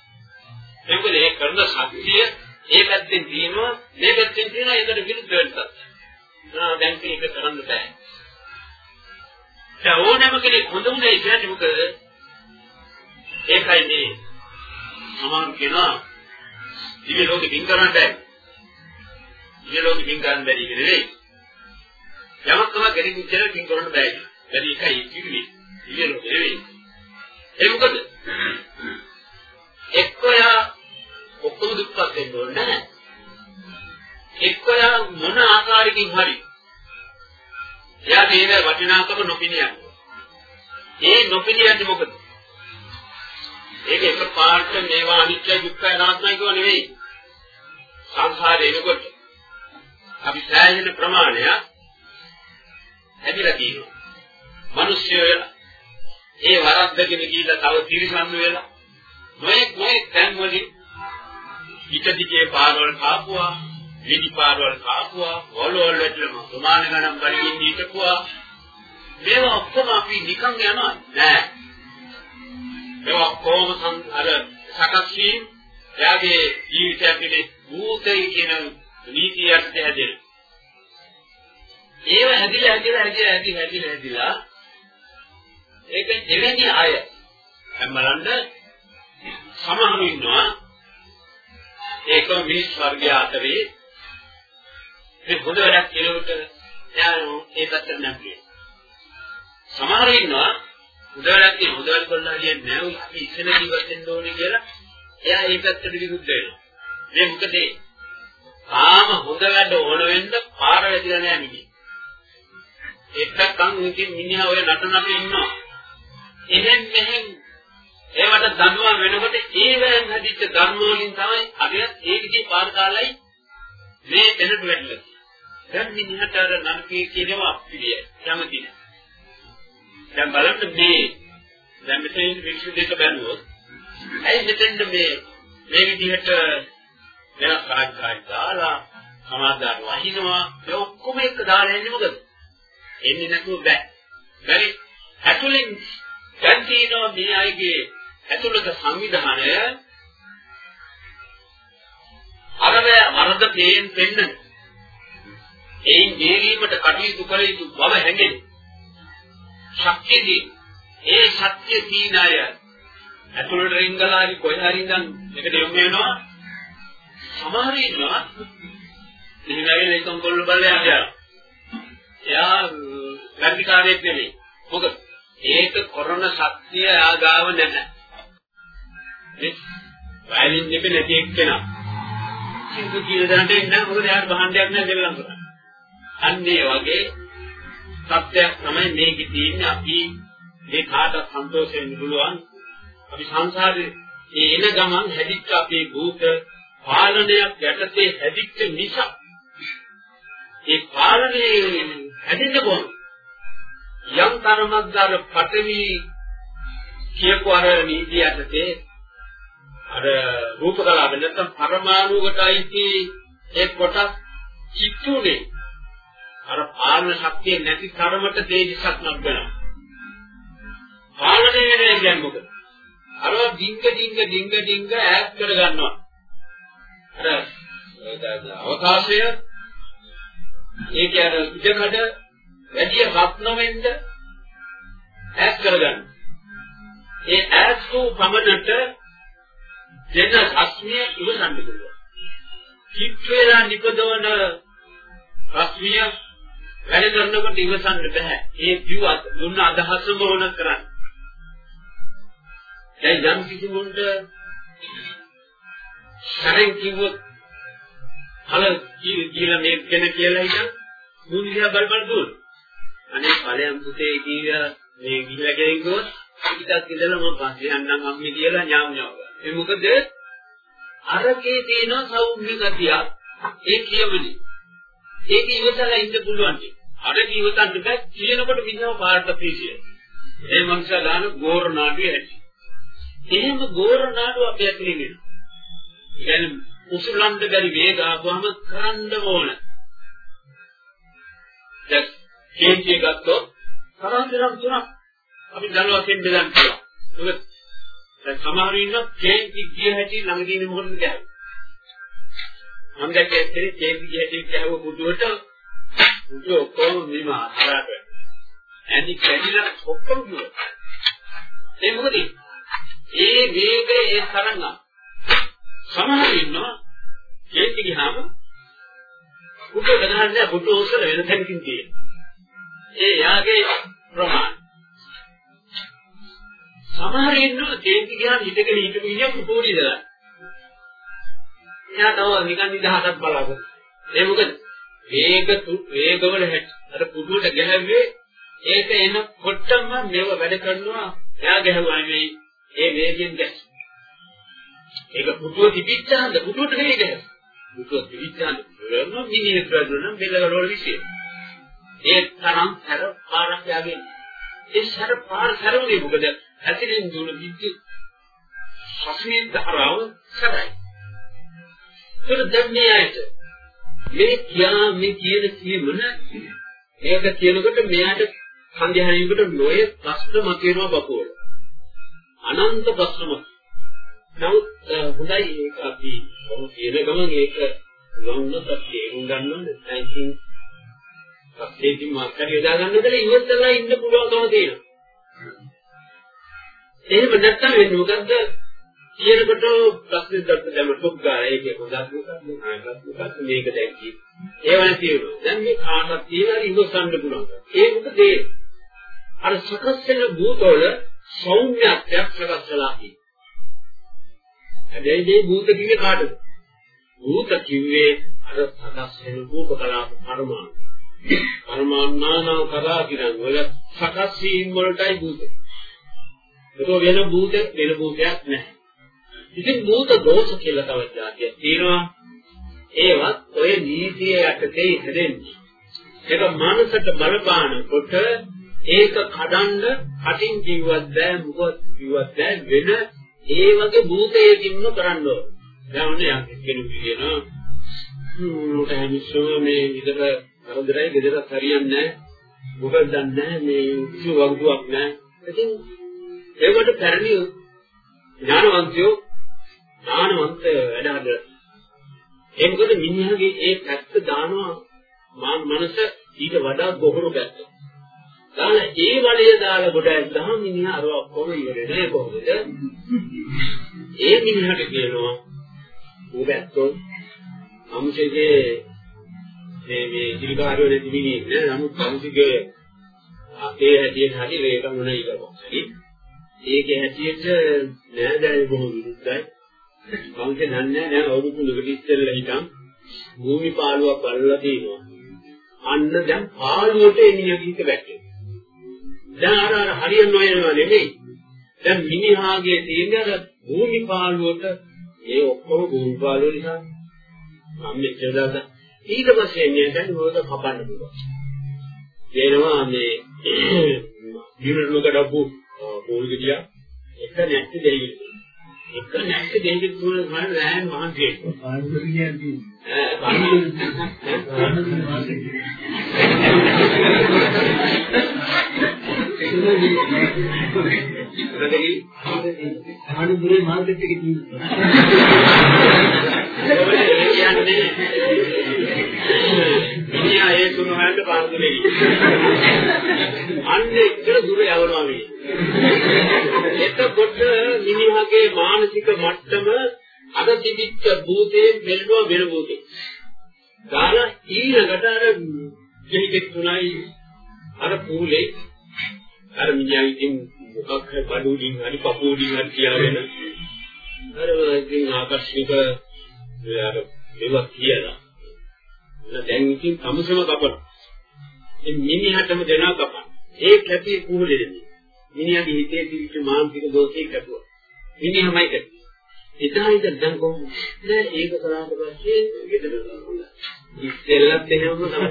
මොකද ඒ කරන ශක්තිය ඒ පැත්තෙන් තියෙනවා මේ පැත්තෙන් තියෙනවා ඒකට විරුද්ධ වෙන්නත්. ආ දැන් මේක කරන්න බෑ. දැන් ඕනෑම කෙනෙක් හොඳ උනේ කියන්නේ මොකද? ඒකයි මේ සමාන කෙනා දිව්‍ය ලෝකෙ දින් කරන්න බෑ. දිව්‍ය ලෝකෙ දින් කරන්න බැරි නෙවෙයි. යමක් තමයි ගෙරින් ඉච්චර දින් කරන්න බෑ. බැරි එකයි කිව්වේ. දිව්‍ය ලෝකෙ නෙවෙයි. ඒ මොකද? එක්කයා ඔක්කොම දුක්පත් වෙන්න ඕනේ නැහැ. එක්කයා මොන ආකාරයකින් හරි එයා මේ වටිනාකම නොපිනියන්නේ. ඒ නොපිනියන්නේ මොකද? ඒක එකපාරට මේවා අනිත්‍ය දුක්ඛ අනාත්මයි කියව නෙවෙයි. සංසාරේ එනකොට අපි සෑහෙන ප්‍රමාණයක් හැදිලා තියෙනවා. මිනිස්සු වෙලා ඒ වරද්දගෙන ගිහිල්ලා තව තිරිසන් වෙලා නොයෙක් නොයෙක් තැන් වලින් පිටදිගේ පාරවල් කාපුවා, විදි පාරවල් කාපුවා, වලවල් වැටලම ප්‍රමාණ ගණන් වලින් හිටපුවා. මේවා ඔක්කොම අපි නිකන් යනවා නෑ. ඒවා කොහොම අර සකස් වීම එයාගේ ජීවිතයක් පිළි භූතයි කියන නීතියක් හැදෙන. ඒව හැදිලා හැදිලා හැදිලා හැදිලා හැදිලා හැදිලා ඒක දෙවෙනි අය දැන් බලන්න සමහරු ඉන්නවා ඒක මිනිස් වර්ගය අතරේ මේ හොඳ වැඩක් කෙරුවට එයා ඒ පැත්තට නැගියේ. සමහරු ඉන්නවා උදාහරණයක් තියෙන උදාහරණ කරලා කියන්නේ නැහැ අපි ඉස්සෙල්ල ජීවත් වෙන්න ඕනේ කියලා එයා ඒ පැත්තට විරුද්ධ වෙනවා. මේ මොකද තාම හොඳ වැඩ ඕන වෙන්න පාර වැදිලා නැහැ නිදි එක්කන් ඉතින් මිනිහා ඔය නටනට ඉන්නවා. එහෙන් මෙහෙන් ඒවට දන්නවා වෙනකොට ඒවෙන් හදිච්ච ධර්ම වලින් තමයි අපිත් ඒ විදිහේ පාර කාලයි මේ දෙන්නට වෙන්නේ දැන් මිනිහට අර නරකයේ කියනවා අපිරිය කැමති නැහැ දැන් බලන්න මේ දැන් මෙතන වික්ෂු දෙක බැලුවොත් ඇයි මෙතෙන්ද මේ මේ විදිහට වෙනස් කාර්යකාරී දාලා සමාදාන වහිනවා ඒ ඔක්කොම එක දාලා එන්නේ මොකද? එන්නේ නැතුව බෑ. බැරි ඇතුලෙන් දැන් තියෙනවා මේ අයගේ ඇතුළත සංවිධානය අරවැ වරද තේන් පෙන්නන. එයින් දේරීමට කටයුතු කළ යුතු බව හැඟෙන්නේ. ශක්තියදී ඒ ශක්තිය තීන අය. ඇතුළට රිංගලා හරි කොහේ හරි ඉඳන් මේකට යොමු වෙනවා. සමහර ඉන්නවා ඉතින් ඒකම් කොල්ල බලලා යනවා. එයා ගන්ධිකාරයෙක් නෙමෙයි. මොකද? ඒක කරන ශක්තිය ආගාව නැහැ ඒ වයලින් දෙක නැති එක්කෙනා. සිංහු කියන දණ්ඩ ඉන්න මොකද යාර භාණ්ඩයක් නැහැ දෙල්ලම් කරන්නේ අන්න ඒ වගේ සත්‍යයක් තමයි මේකේ තියෙන්නේ. අපි මේ කාටත් සන්තෝෂ වෙන්න පුළුවන් අපි සංසාරේ ඒ එන ගමන් හැදිච්ච අපේ භූත පාලනයක් යටතේ හැදිච්ච නිසා ඒ පාලනේ හැදෙන්න කොහොමද යම් තරමක් දාර පටවි කියපු අර නීතිය යටතේ අර රූප කලාව නැත්නම් පරමාණුකට අයිති ඒ කොටස් චිත්තුනේ අර පාලන ශක්තිය නැති තරමට තේජසක් නම්බනවා. පාලනය වෙන කියන්නේ මොකද? අර ඩිංග ඩිංග ඩිංග ඩිංග ඈත් කර ගන්නවා. අර අවකාශය ඒක අර ඉඩකඩ වැඩි රත්න වෙන්න ඈත් කරගන්න. ඒ ඈත් වූ පමණට දෙන රශ්මිය ඉවසන්න පුළුවන්. කිත් වේලා නිපදවන රශ්මිය වැඩ කරනකොට ඉවසන්න බෑ. ඒ කිව්වත් දුන්න අදහසම ඕන කරන්න. දැන් යම් කිසි මොන්ට සරෙන් කිව්වොත් හල කියලා මේ කෙන කියලා හිතන් මුන් දිහා බල බල දුවන. අනේ ඵලයන් පුතේ කීවා මේ ගිහිලා ගෙයින් ගොස් ටිකක් ඉඳලා මම පස්සේ යන්නම් අම්මේ කියලා ඥාම් ඥාව. ඒ මොකද අරකේ තියෙන සෞම්‍ය ගතියක් ඒ කියවනේ. ඒක ඉවසලා ඉන්න පුළුවන්. අර ජීවිතන්න බෑ කියනකොට මිනිහව පාරට පීසිය. ඒ මනුස්සයා දාන ගෝර නාඩුවේ ඇති. එහෙම ගෝර නාඩුව අපි ඇතුලේ නේ. කියන්නේ උසුලන්න බැරි වේග ආවම කරන්න ඕන. දැන් කේන්ති ගත්තොත් තරන්තරම් තුනක් අපි දනවකින් බෙදන්න පුළුවන්. මොකද දැන් සමහර ඉන්න කේන්ති ගිය හැටි ළඟදී මොකටද කියන්නේ? මම දැක්කේ ඇත්තේ කේන්ති ගිය හැටි ගැහුව පුදුවට පුදු ඔක්කොම මෙම හරහට. ඇඳි කැඩිලා ඔක්කොම දුර. ඒ මොකද? ඒ වේගය ඒ තරංග. සමහර ඉන්නවා කේන්ති ගියාම පුදු ගණහන්නේ පුදු ඔසල වෙන තැනකින් තියෙනවා. ඒ යාගේ ප්‍රමාණ. සමහර ඉන්නවා කේන්ති ගියාම හිටගෙන හිටපු ඉන්නේ පුතෝඩි ඉඳලා. එයා තව නිකන් නිදහසක් බලාගෙන. ඒ මොකද? වේග වේගවල හැටි. අර පුදුට ගැහුවේ ඒක එනකොටම මේව වැඩ කරනවා. එයා ගැහුවා නෙවෙයි. ඒ වේගෙන් ගැස්. ඒක පුදුව තිබිච්චාන්ද පුදුට නෙවෙයි ගැහුවා. පුදුව තිබිච්චාන්ද වෙන මිනිහෙක් වැඩුණා බෙල්ලවල විශ්ේ. ඒ තරම් හැර පාරක් යාගෙන. ඒ හැර පාර හැරුනේ මොකද? ඇතිරින් දුන විද්‍යුත් ශක්තිය ධාරාව කරයි. ඒක දැන් මේ ඇයිද? මේ කියා මේ කියන කීමන මේක කියනකොට මෙයාට සංධ්‍යානියකට නොය ප්‍රශ්න මතුවෙනවා බකෝල. අනන්ත ප්‍රශ්න මත. නමුත් හොඳයි ඒක අපි කොහොම කියන ගමන් ඒක වුණොත් අපි තේරුම් ගන්න ඕනේ. නැත්නම් සත්‍යයෙන් මාර්ගය යොදා ගන්නදලා ඉවත්ලා ඉන්න පුළුවන්කම තියෙනවා. එහෙම නැත්නම් වෙන්නේ මොකද්ද? කියනකොට ප්‍රශ්න දක්ව දැම ටොක් ගාලා ඒකේ හොඳක් මොකක්ද ආයතත් මොකක්ද මේක දැන් කිය. ඒවනේ තියෙනවා. දැන් මේ කාටවත් තියෙනවා ඉවසන්න පුළුවන්. ඒ මොකද ඒ අර සකස් වෙන භූතවල සෞම්‍යත්වයක් සකස් වෙලා තියෙනවා. හැබැයි මේ භූත කිව්වේ කාටද? භූත කිව්වේ අර සකස් වෙන රූප කලාප පරමාණු. පරමාණු නානා කරා කියන වල සකස් වීම වලටයි භූත. ඒක වෙන භූත වෙන භූතයක් නැහැ. ඉතින් භූත දෝෂ කියලා තව જાතියක් තියෙනවා. ඒවත් ඔය නීතිය යටතේ හැදෙන්නේ. ඒක මානසට බලපානකොට ඒක කඩන්න කටින් කිව්වත් බෑ මොකද කිව්වත් බෑ වෙන ඒ වගේ භූතයකින්ම කරන්න ඕන. දැන් ඔන්න යම් කෙනෙක් කියනවා මට හැදිස්සෝ මේ විතර කරදරයි ගෙදර හරියන්නේ නැහැ. මොකද දන්නේ මේ කිසි වගුවක් නැහැ. ඉතින් ඒකට පැරණි ඥානවන්තයෝ ඥානවන්ත වැඩ හදලා ඒ මොකද මිනිහගේ ඒ පැත්ත දානවා මා මනස ඊට වඩා ගොහරු පැත්ත. දාලා ඒ වලය දාලා ගොඩ ඇද්දාම මිනිහා අර ඔක්කොම ඉවරනේ කොහොමද? ඒ මිනිහට කියනවා ඌ පැත්තෝ අමුසේගේ මේ මේ ඉරිකාරයෝ නැති මිනිහෙක් නෑ නමුත් අමුසේගේ අපේ හැටියට හරි වේගම් වුණා ඊළඟ. ඒකේ හැටියට නෑ දැන් බොහොම විරුද්ධයි. මම කියන්නේ දැන් අවුරුදු දෙකකට ඉස්සෙල්ලා හිටන් භූමි පාළුවක් බලලා තියෙනවා. අන්න දැන් පාළුවට එනිය කිහිත වැටේ. දැන් අර අර හරියන නොයනවා නෙමෙයි. දැන් මිනිහාගේ තියෙන අර භූමි පාළුවට ඒ ඔක්කොම භූමි පාළුව නිසා මම මෙච්චර දාලා ඊට පස්සේ එන්නේ දැන් මොකද කපන්න පුළුවන්. එනවා මේ දිනුනක ඩබ්බු පොල් ගෙඩිය එක නැති දෙයක්. එක නැති දෙයක් තුන මම නෑ මහන්සිය. පාන්දුර කියන්නේ. ඈ පාන්දුර. පාන්දුර මාසේ. පාන්දුරේ මාකට් එකේ තියෙනවා. මිනිහා ඒ තුන හොයන්න පාන්දුරේ. අන්න එච්චර දුර යවනවා මේ. එතකොට මිනිහාගේ මානසික මට්ටම අද තිබිච්ච භූතේ මෙල්ලුව වෙන භූතේ. ගාන ඊළඟට අර දෙහිකෙත් තුනයි අර පූලේ අර මිනිහා ඉතින් මොකක් හරි බඩුලින් හරි පපුවලින් හරි කියාගෙන අර ඉතින් ආකර්ෂණික අර ඒවා කියලා. දැන් ඉතින් සමුසම කපන. මේ මිනිහටම දෙනා කපන. ඒ කැපී කුහුලේ දෙන්නේ. මිනිහාගේ හිතේ තිබිච්ච මානසික දෝෂේ කැපුවා. මිනිහමයි කැපුවා. එදා ඉඳන් දැන් කොහොමද? නෑ ඒක කරාට පස්සේ ගෙදර ගන්නවා. ඉස්සෙල්ලත් එහෙමම තමයි.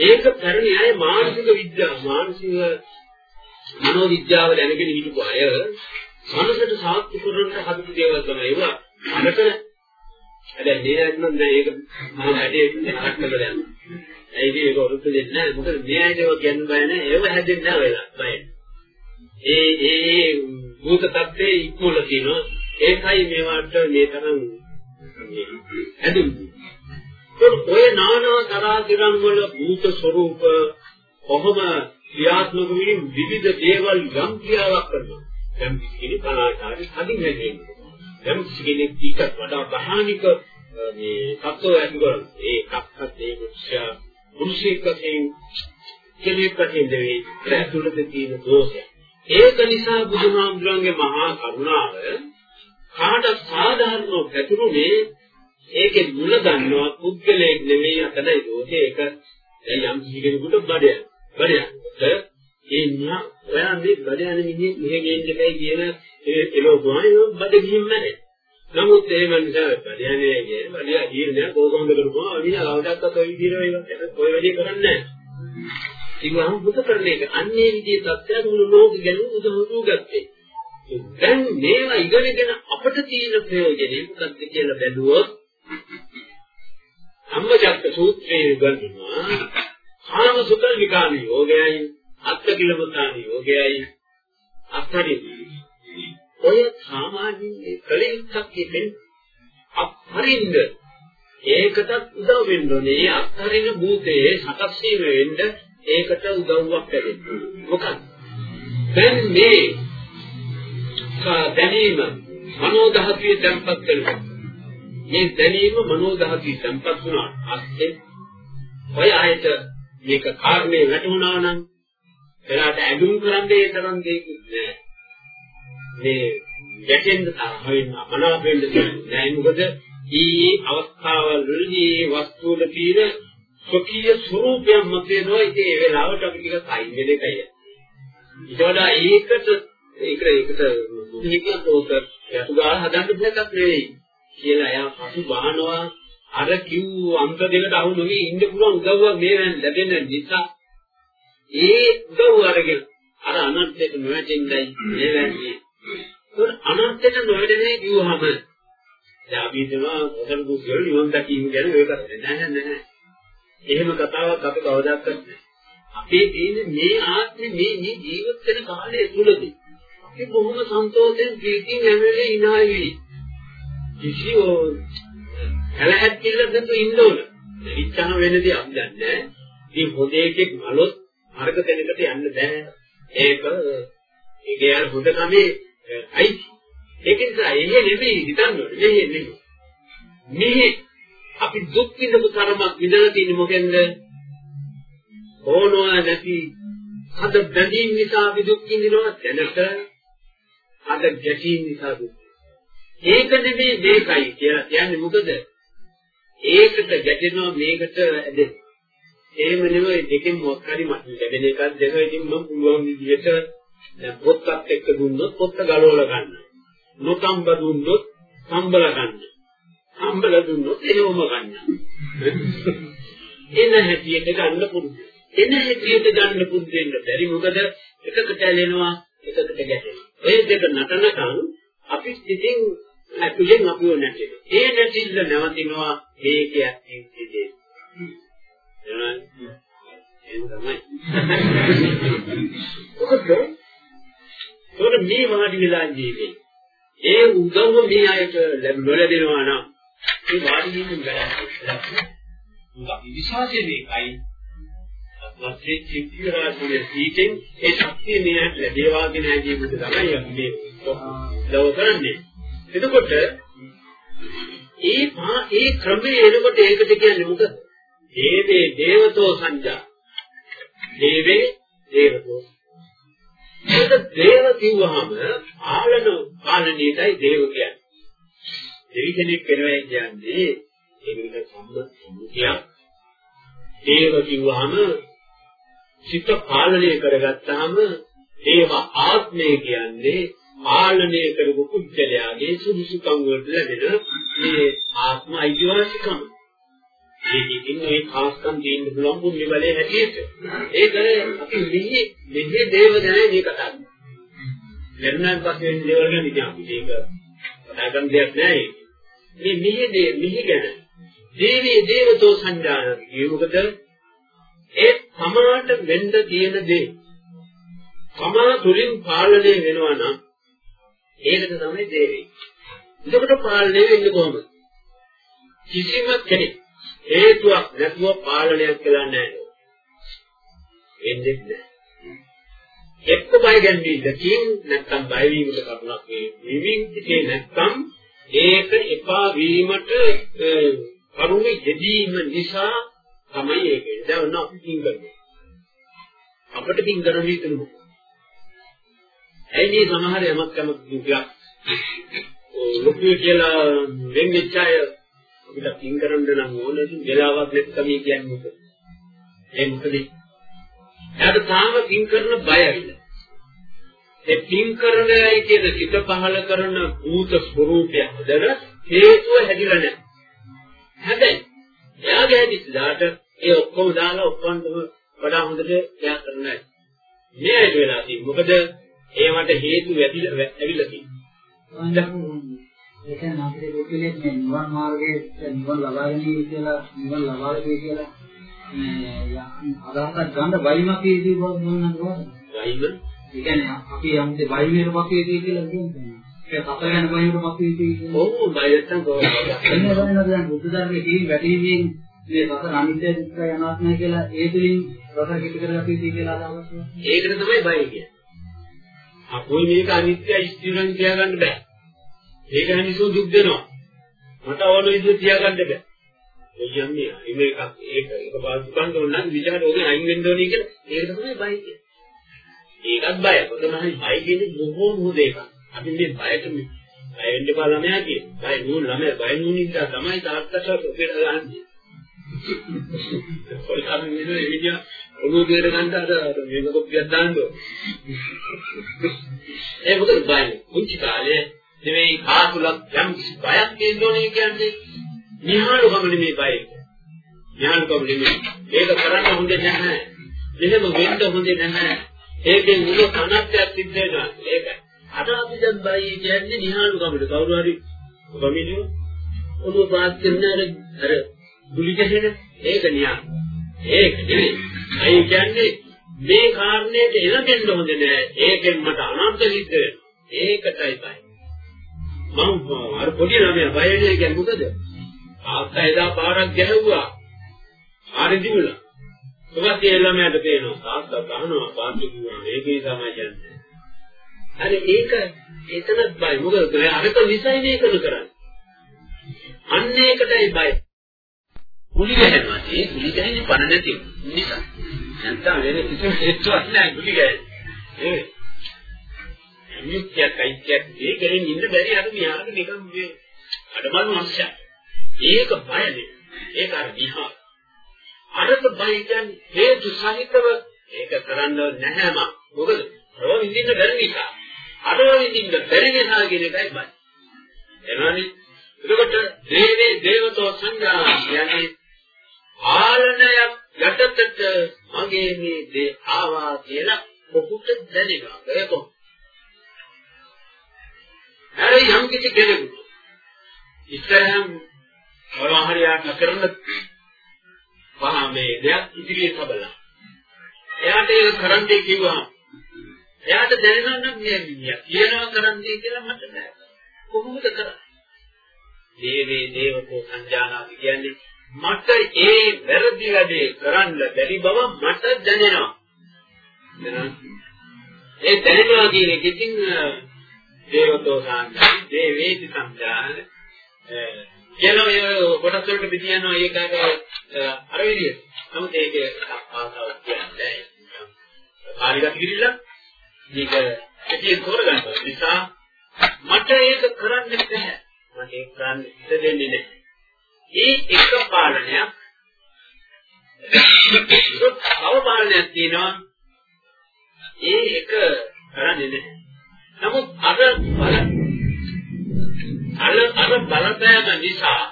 ඒක පැරණි අය මානසික විද්‍යාව මානසික මනෝවිද්‍යාව දැනගෙන හිටපු අය මනසට සාක්ෂි කරන්න හදපු දේවල් තමයි ඒවා. අරක හැබැයි මේ ඇත්නම් දැන් ඒක මම හැදේ නරක කරලා යනවා. ඒක ඒක ඔරුත් දෙන්නේ නැහැ. මොකද මේ ඇයිද ඒවා කියන්න බය නැහැ. ඒව හැදෙන්නේ නැහැ වෙලා. බය. ඒ ඒ භූත tattve ඉක්මොල කියනවා. ඒකයි මේවට මේ තරම් හැදුන්නේ. ඔය නානා තරාතිරම් වල භූත ස්වરૂප කොහොම ක්‍රියාත්මක වෙමින් විවිධ දේවල් යම් ක්‍රියාවක් කරනවා. දැන් කෙනෙක් අනාචාරي කලින් හැදෙන්නේ. දැන් කෙනෙක් ටිකක් වඩා බහානික මේ තත්ත්වය ඇති කරන ඒ කක්කත් ඒ මුක්ෂා පුරුෂයෙක් වශයෙන් කෙනෙක් වශයෙන් දෙවි ඇතුළත තියෙන දෝෂය. ඒක නිසා බුදුහාමුදුරන්ගේ මහා කරුණාව කාට සාධාරණව පැතුරුනේ ඒකේ මුල ගන්නවා පුද්ගලයෙක් නෙමෙයි අතනයි දෝෂේ ඒක දැන් යම් කෙනෙකුට බඩයක් බඩයක් ඒ න්‍යා ඔයා මේ බඩයන මිනිහ මෙහෙ ගේන්න බෑ කියන ඒ එළෝගායි බඩ ගිහින් නැහැ. නමුත් ඒ මනුස්සයා බඩයනේ කියන බඩය ජීර්ණය කොහොමද කරපුවා අවින අවදාත්ත ඔය විදිහට ඔය වැඩි කරන්නේ නැහැ. ඉතින් බුදු කරන්නේ අන්නේ විදිහේ තත්ත්වයක් මුළු ලෝකෙ ගැන උදව් ගත්තේ දැන් මේවා ඉගෙනගෙන අපට තියෙන ප්‍රයෝජනේ මොකක්ද කියලා බැලුවොත් අම්මජත්ත සූත්‍රයේ ගන්නවා කාම සුඛ විකාම යෝගයයි. අත්කිලමතාන යෝගයයි. අත්තරි ඔය සාමාන්‍ය කලින්කක් කිපෙන් අපරින්ද ඒකට උදව් වෙන්න ඕනේ. අත්තරින භූතයේ සකස් වීම වෙන්න ඒකට උදව්වක් ලැබෙන්න. මොකක්ද? දැන් මේ දැනීම මනෝධාතුවේ තැන්පත් කරනවා. මේ දැනීම මනෝධාතුවේ තැන්පත් වුණාට පස්සේ ඔය ආයත මේක කාරණේ වැටුණා නම් එලාට ඇඳුම් කරන්නේ ඒ තරම් දෙයක් නෑ. මේ ගැටෙන්න තරහ වෙන්න අමනාප වෙන්න නෑ. මොකද ඊ අවස්ථාවල් වලදී වස්තු වල තියෙන ස්වකීය ස්වરૂපයක් මතේනවා ඉතින් ඒ වෙලාවට අපි ටිකක් අයින් වෙන එකයි. ඊට වඩා ඒකට ඒක ඒකට නිකන් තෝත යතුගාල හදන්න දෙයක් නෙවෙයි කියලා එයා පසු බහනවා අර කිව් අංක දෙකට අහු නොවි ඉන්න පුළුවන් උදව්වක් මේ ලැබෙන නිසා ඒ උදව් අරගෙන අර අනර්ථයට නොවැටෙන්නයි මේ වැන්නේ ඒත් අනර්ථයට නොවැටෙන්නේ කිව්වහම දැන් අපි හිතනවා කොතන දුක්වල නිවන් දකීම ගැන ඔය කරන්නේ නැහැ නැහැ එහෙම කතාවක් අපි කවදාවත් නැහැ අපේ තියෙන මේ ආත්මේ මේ මේ ජීවත් වෙන කාලය තුලදී අපි බොහොම සන්තෝෂයෙන් ප්‍රීතියෙන් හැම වෙලේ hina වෙයි. කිසි කලහත්illa නැතු ඉන්න ඕන. ඉච්ඡා වෙන දෙයක් නැහැ. ඉතින් හොදේකෙක් මලොත් මාර්ග දෙනකට යන්න බෑ. ඒක ඒකේ අර හොඳ කමේ අයිති. ඒක නිසා එහෙ නෙමෙයි හිතන්න ඕනේ. මෙහෙ නෙමෙයි. මෙහෙ අපි දුක් විඳපු තරමක් විඳලා තියෙන්නේ මොකෙන්ද? ඕනෝ නැති අද බැඳීම් නිසා අපි දුක් විඳිනවා දැනට අද ගැටීම් නිසා දුක්. ඒක නෙමෙයි මේකයි කියලා කියන්නේ මොකද? ඒකට ගැටෙනවා මේකට ඇදෙන. එහෙම නෙවෙයි දෙකෙන් මොකක් හරි මට ලැබෙන එකක් දෙක ඉතින් මම පුළුවන් විදිහට දැන් පොත්තත් එක්ක දුන්නොත් පොත්ත ගලවලා ගන්න. නොතම්බ දුන්නොත් සම්බල ගන්න. සම්බල දුන්නොත් එහෙමම ගන්න. එන හැටියට ගන්න පුරුදු. එන හැටියට ගන්න පුරුදු වෙන්න බැරි මොකද එකකට ඇලෙනවා එකකට ගැටෙනවා. ඒ දෙක නටනකම් අපි ඉතින් ඇතුලෙන් අපිව නැටෙනවා. ඒ නැටිල්ල නැවතිනවා මේකයක් ඉන්නේ. ඔකද? ඔතන මේ වාඩි වෙලා ජීවේ. ඒ උදව්ව මේ අයට ලැබෙනවා නම් ඒ වාඩි වීමෙන් වැඩක්. අපි විශ්වාසයේ මේකයි වස්සේ චිත්‍රාසුනේ සීතෙන් ඒ ශක්තිය මෙයාට ලැබේවා කියන හැඟීමද තමයි අපි මේ දව කරන්නේ. එතකොට ඒ ඒ ක්‍රමයේ එනකොට ඒකට කියන්නේ මොකද? දේවේ දේවතෝ සංජා. දේවේ දේවතෝ. ඒක දේව කිව්වහම ආලන පාලනයටයි දේව කියන්නේ. දෙවි කෙනෙක් වෙනවා කියන්නේ ඒකට සම්මුතියක්. දේව කිව්වහම සිත පාලනය කරගත්තාම ඒව ආත්මය කියන්නේ පාලනය කරපු පුද්ගලයාගේ සුදුසුකම් වලට ලැබෙන මේ ආත්ම අයිතිවාසිකම්. ඒකකින් මේ ખાස්කම් දෙන්න පුළුවන් පුණ්‍ය බලයේ හැටියට. ඒක අපි මෙහි මෙහි දේව දැනයි මේ කතා කරන්නේ. ලැබුණාන් පස්සේ වෙන දේවල් ගැන ඉතින් අපි ඒක කතා කරන දෙයක් නෑ. මේ මෙහි දේ මෙහි ගැන දේවී දේවතෝ සංජානන කියුවකද ඒ සමාට වෙන්න තියෙන දේ සමා තුලින් පාලනය වෙනවා නම් ඒකට තමයි දේවී. එතකොට පාලනය වෙන්නේ කොහොමද? කිසිම කෙනෙක් හේතුවක් නැතුව පාලනයක් කළා නැහැ. එන්නේ නැහැ. එක්ක බය ගැනීමකින් නැත්තම් බය වීමකට කරුණක් වීමින් ඉතේ නැත්තම් ඒක එපා වීමට කරුණ යෙදීම නිසා තමයි ඒක. දැන් අපි කින් කරන්නේ. අපිට කින් කරන්නේ හිතමු. ඇයි මේ සමහර යමක් යමක් කිව්වා. ලොකු කියලා වෙන් වෙච්ච අය අපිට කින් කරන්න නම් ඕනේ වෙලාවක් නැත්නම් කියන්නේ මොකද? ඒ මොකද? එයාට තාම කින් කරන බය ඇවිල්ලා. ඒ කින් කරනයි කියන සිත පහල කරන භූත ස්වરૂපය හදන හේතුව හැදිලා නැහැ. හැබැයි එයාගේ හැදිච්චාට ඒ ඔක්කොම දාලා ඔක්කොම වඩා හොඳට එයා කරන්නේ. මේ ඇයි වෙලා තියෙන්නේ? මොකද ඒවට හේතු ඇවිල්ලා ඇවිල්ලා තියෙනවා. ඒ කියන්නේ අපේ පුද්ගලයෙක් මේ නිවන් මාර්ගයේ නිවන් ලබා ගැනීම කියලා නිවන් ලබා ගැනීම කියලා. මේ අදහසක් ගන්න වයිමක් කියදී බව මොනවද වයිම ඒ කියන්නේ අපි යම්ද වයිමේට පක්කේදී කියලා කියන්නේ. ඒක කත ගැන වයිමේට පක්කේදී කියන්නේ. ඔව් බය නැත්තම් කොහොමද? එන්නේ බලන්න දැන් බුද්ධ ධර්මයේ කී වැටීමෙන් මේ රස අනිත්‍ය දුක්ඛ අනාත්මය කියලා ඒ තුලින් රස කිපි කරගත්තී කියලා අදහස් ඒකට තමයි බය කියන්නේ. අපෝයි මේක අනිත්‍යයි ස්ථිරං තියාගන්න බෑ. ඒක හනිසු දුක් දෙනවා. මට ඕන විදිහට තියාගන්න බෑ. ඔය කියන්නේ අයිම එකක් ඒක එක පාස් දුකන් දුන්නා විචාරට ඕකෙන් අයින් වෙන්න ඕනේ කියලා ඒක තමයි බය කියන්නේ. ඒකත් බය. මොකද මම බය කියන්නේ බොහෝ මොහොත එකක්. අපි මේ බයට බය වෙන්න බා ළමයා කියන්නේ. බය නූල් ළමයා බය නූනින්ද තමයි තාත්තට ඔපේට ගහන්නේ. ඔය අපි මේ විදිය ඔළුව දෙයට ගන්න අර මේක කොපියක් දාන්න ඕන. ඒ මොකද බය? කුංචි කාලේ නෙවෙයි කාතුලක් යම් කිසි බයක් තියෙන්න ඕනේ කියන්නේ නිහාලුකම නෙමෙයි බය. නිහාලුකම නෙමෙයි. ඒක කරන්න හොඳ නැහැ. මෙහෙම වෙන්න හොඳ නැහැ. ඒකෙන් මුල කනක්යක් සිද්ධ වෙනවා. ඒකයි. අද අපි දැන් බය කියන්නේ නිහාලුකමද කවුරු හරි ගමිනියෝ ඔළුව පාත් කරන අර අර ගුලි ගැහෙන ඒක නියම. ඒක නෙවෙයි. ඒ කියන්නේ මේ කාරණේට එළඹෙන්න හොඳ නෑ. ඒකෙන් මට අනර්ථ සිද්ධ වෙනවා. ඒකටයි බය. මම අර පොඩි ළමයා බය වෙන්නේ කියන්නේ මොකද? තාත්තා එදා පාරක් ගැහුවා. හරි දිනුලා. කොහොමද ඒ ළමයාට පේනවා? තාත්තා ගහනවා පාත් කිව්වා. ඒකේ තමයි යන්නේ. අර ඒක එතනත් බය. මොකද අරක විසයි මේක කරන්නේ. අන්න ඒකටයි බය. කුලි ගහනවා. ඒ කුලි ගහන්නේ පණ නැති නිසා. නැත්නම් වෙන කිසිම හේතුවක් නැහැ කුලි ගහන්නේ. ඒ අනිත්‍යයක් අයිත්‍යයක් ඒකෙන් ඉන්න බැරි අර මියාට නිකන් මේ අඩමල් මාංශය. ඒක බයනේ. ඒක අර විහා. අරක බය කියන්නේ හේතු සහිතව ඒක කරන්න නැහැම. මොකද? රව විඳින්න බැරි නිසා. අරව විඳින්න බැරි නිසා කියන එකයි බය. එනවනේ. එතකොට දේවේ දේවතෝ සංඥා කියන්නේ පාලනයක් යටතට මගේ මේ දේ ආවා කියලා කොහොමද දැනෙනවා ඒක හරි යම් කිසි කෙනෙකු ඉස්සරහම මොනවාහරියක් කරන පහමේ දෙයක් ඉදිරියේ තබලා එයාට ඒක කරන්නේ කිව්වහම එයාට දැනෙනවා නම් මේ මිනිහා කියනවා කරන්නේ කියලා මට නෑ කොහොමද කරන්නේ? දේවේ දේවකෝ සංජානාති කියන්නේ මට ඒ වැරදි වැඩේ කරන්න බැරි බව මට දැනෙනවා. ඒ දැනෙනවා කියන එක ඉතින් දේවතෝ සංඥා, දේවේති සංඥා, කියලා ඔය කොටස් වලට පිටියනවා ඒක අර විදියට. නමුත් ඒකේ ආසාව කියන්නේ කාලිගත කිරිල්ල මේක පිටියෙන් තෝරගන්න නිසා මට ඒක කරන්න බැහැ. මට ඒක කරන්න ඉඩ දෙන්නේ නැහැ. ඒ එක පාලනයක් අවපාලනයක් තියෙනවා. ඒ එක කරන්නේ නැහැ. නමුත් අර බල අර අර බලපෑම නිසා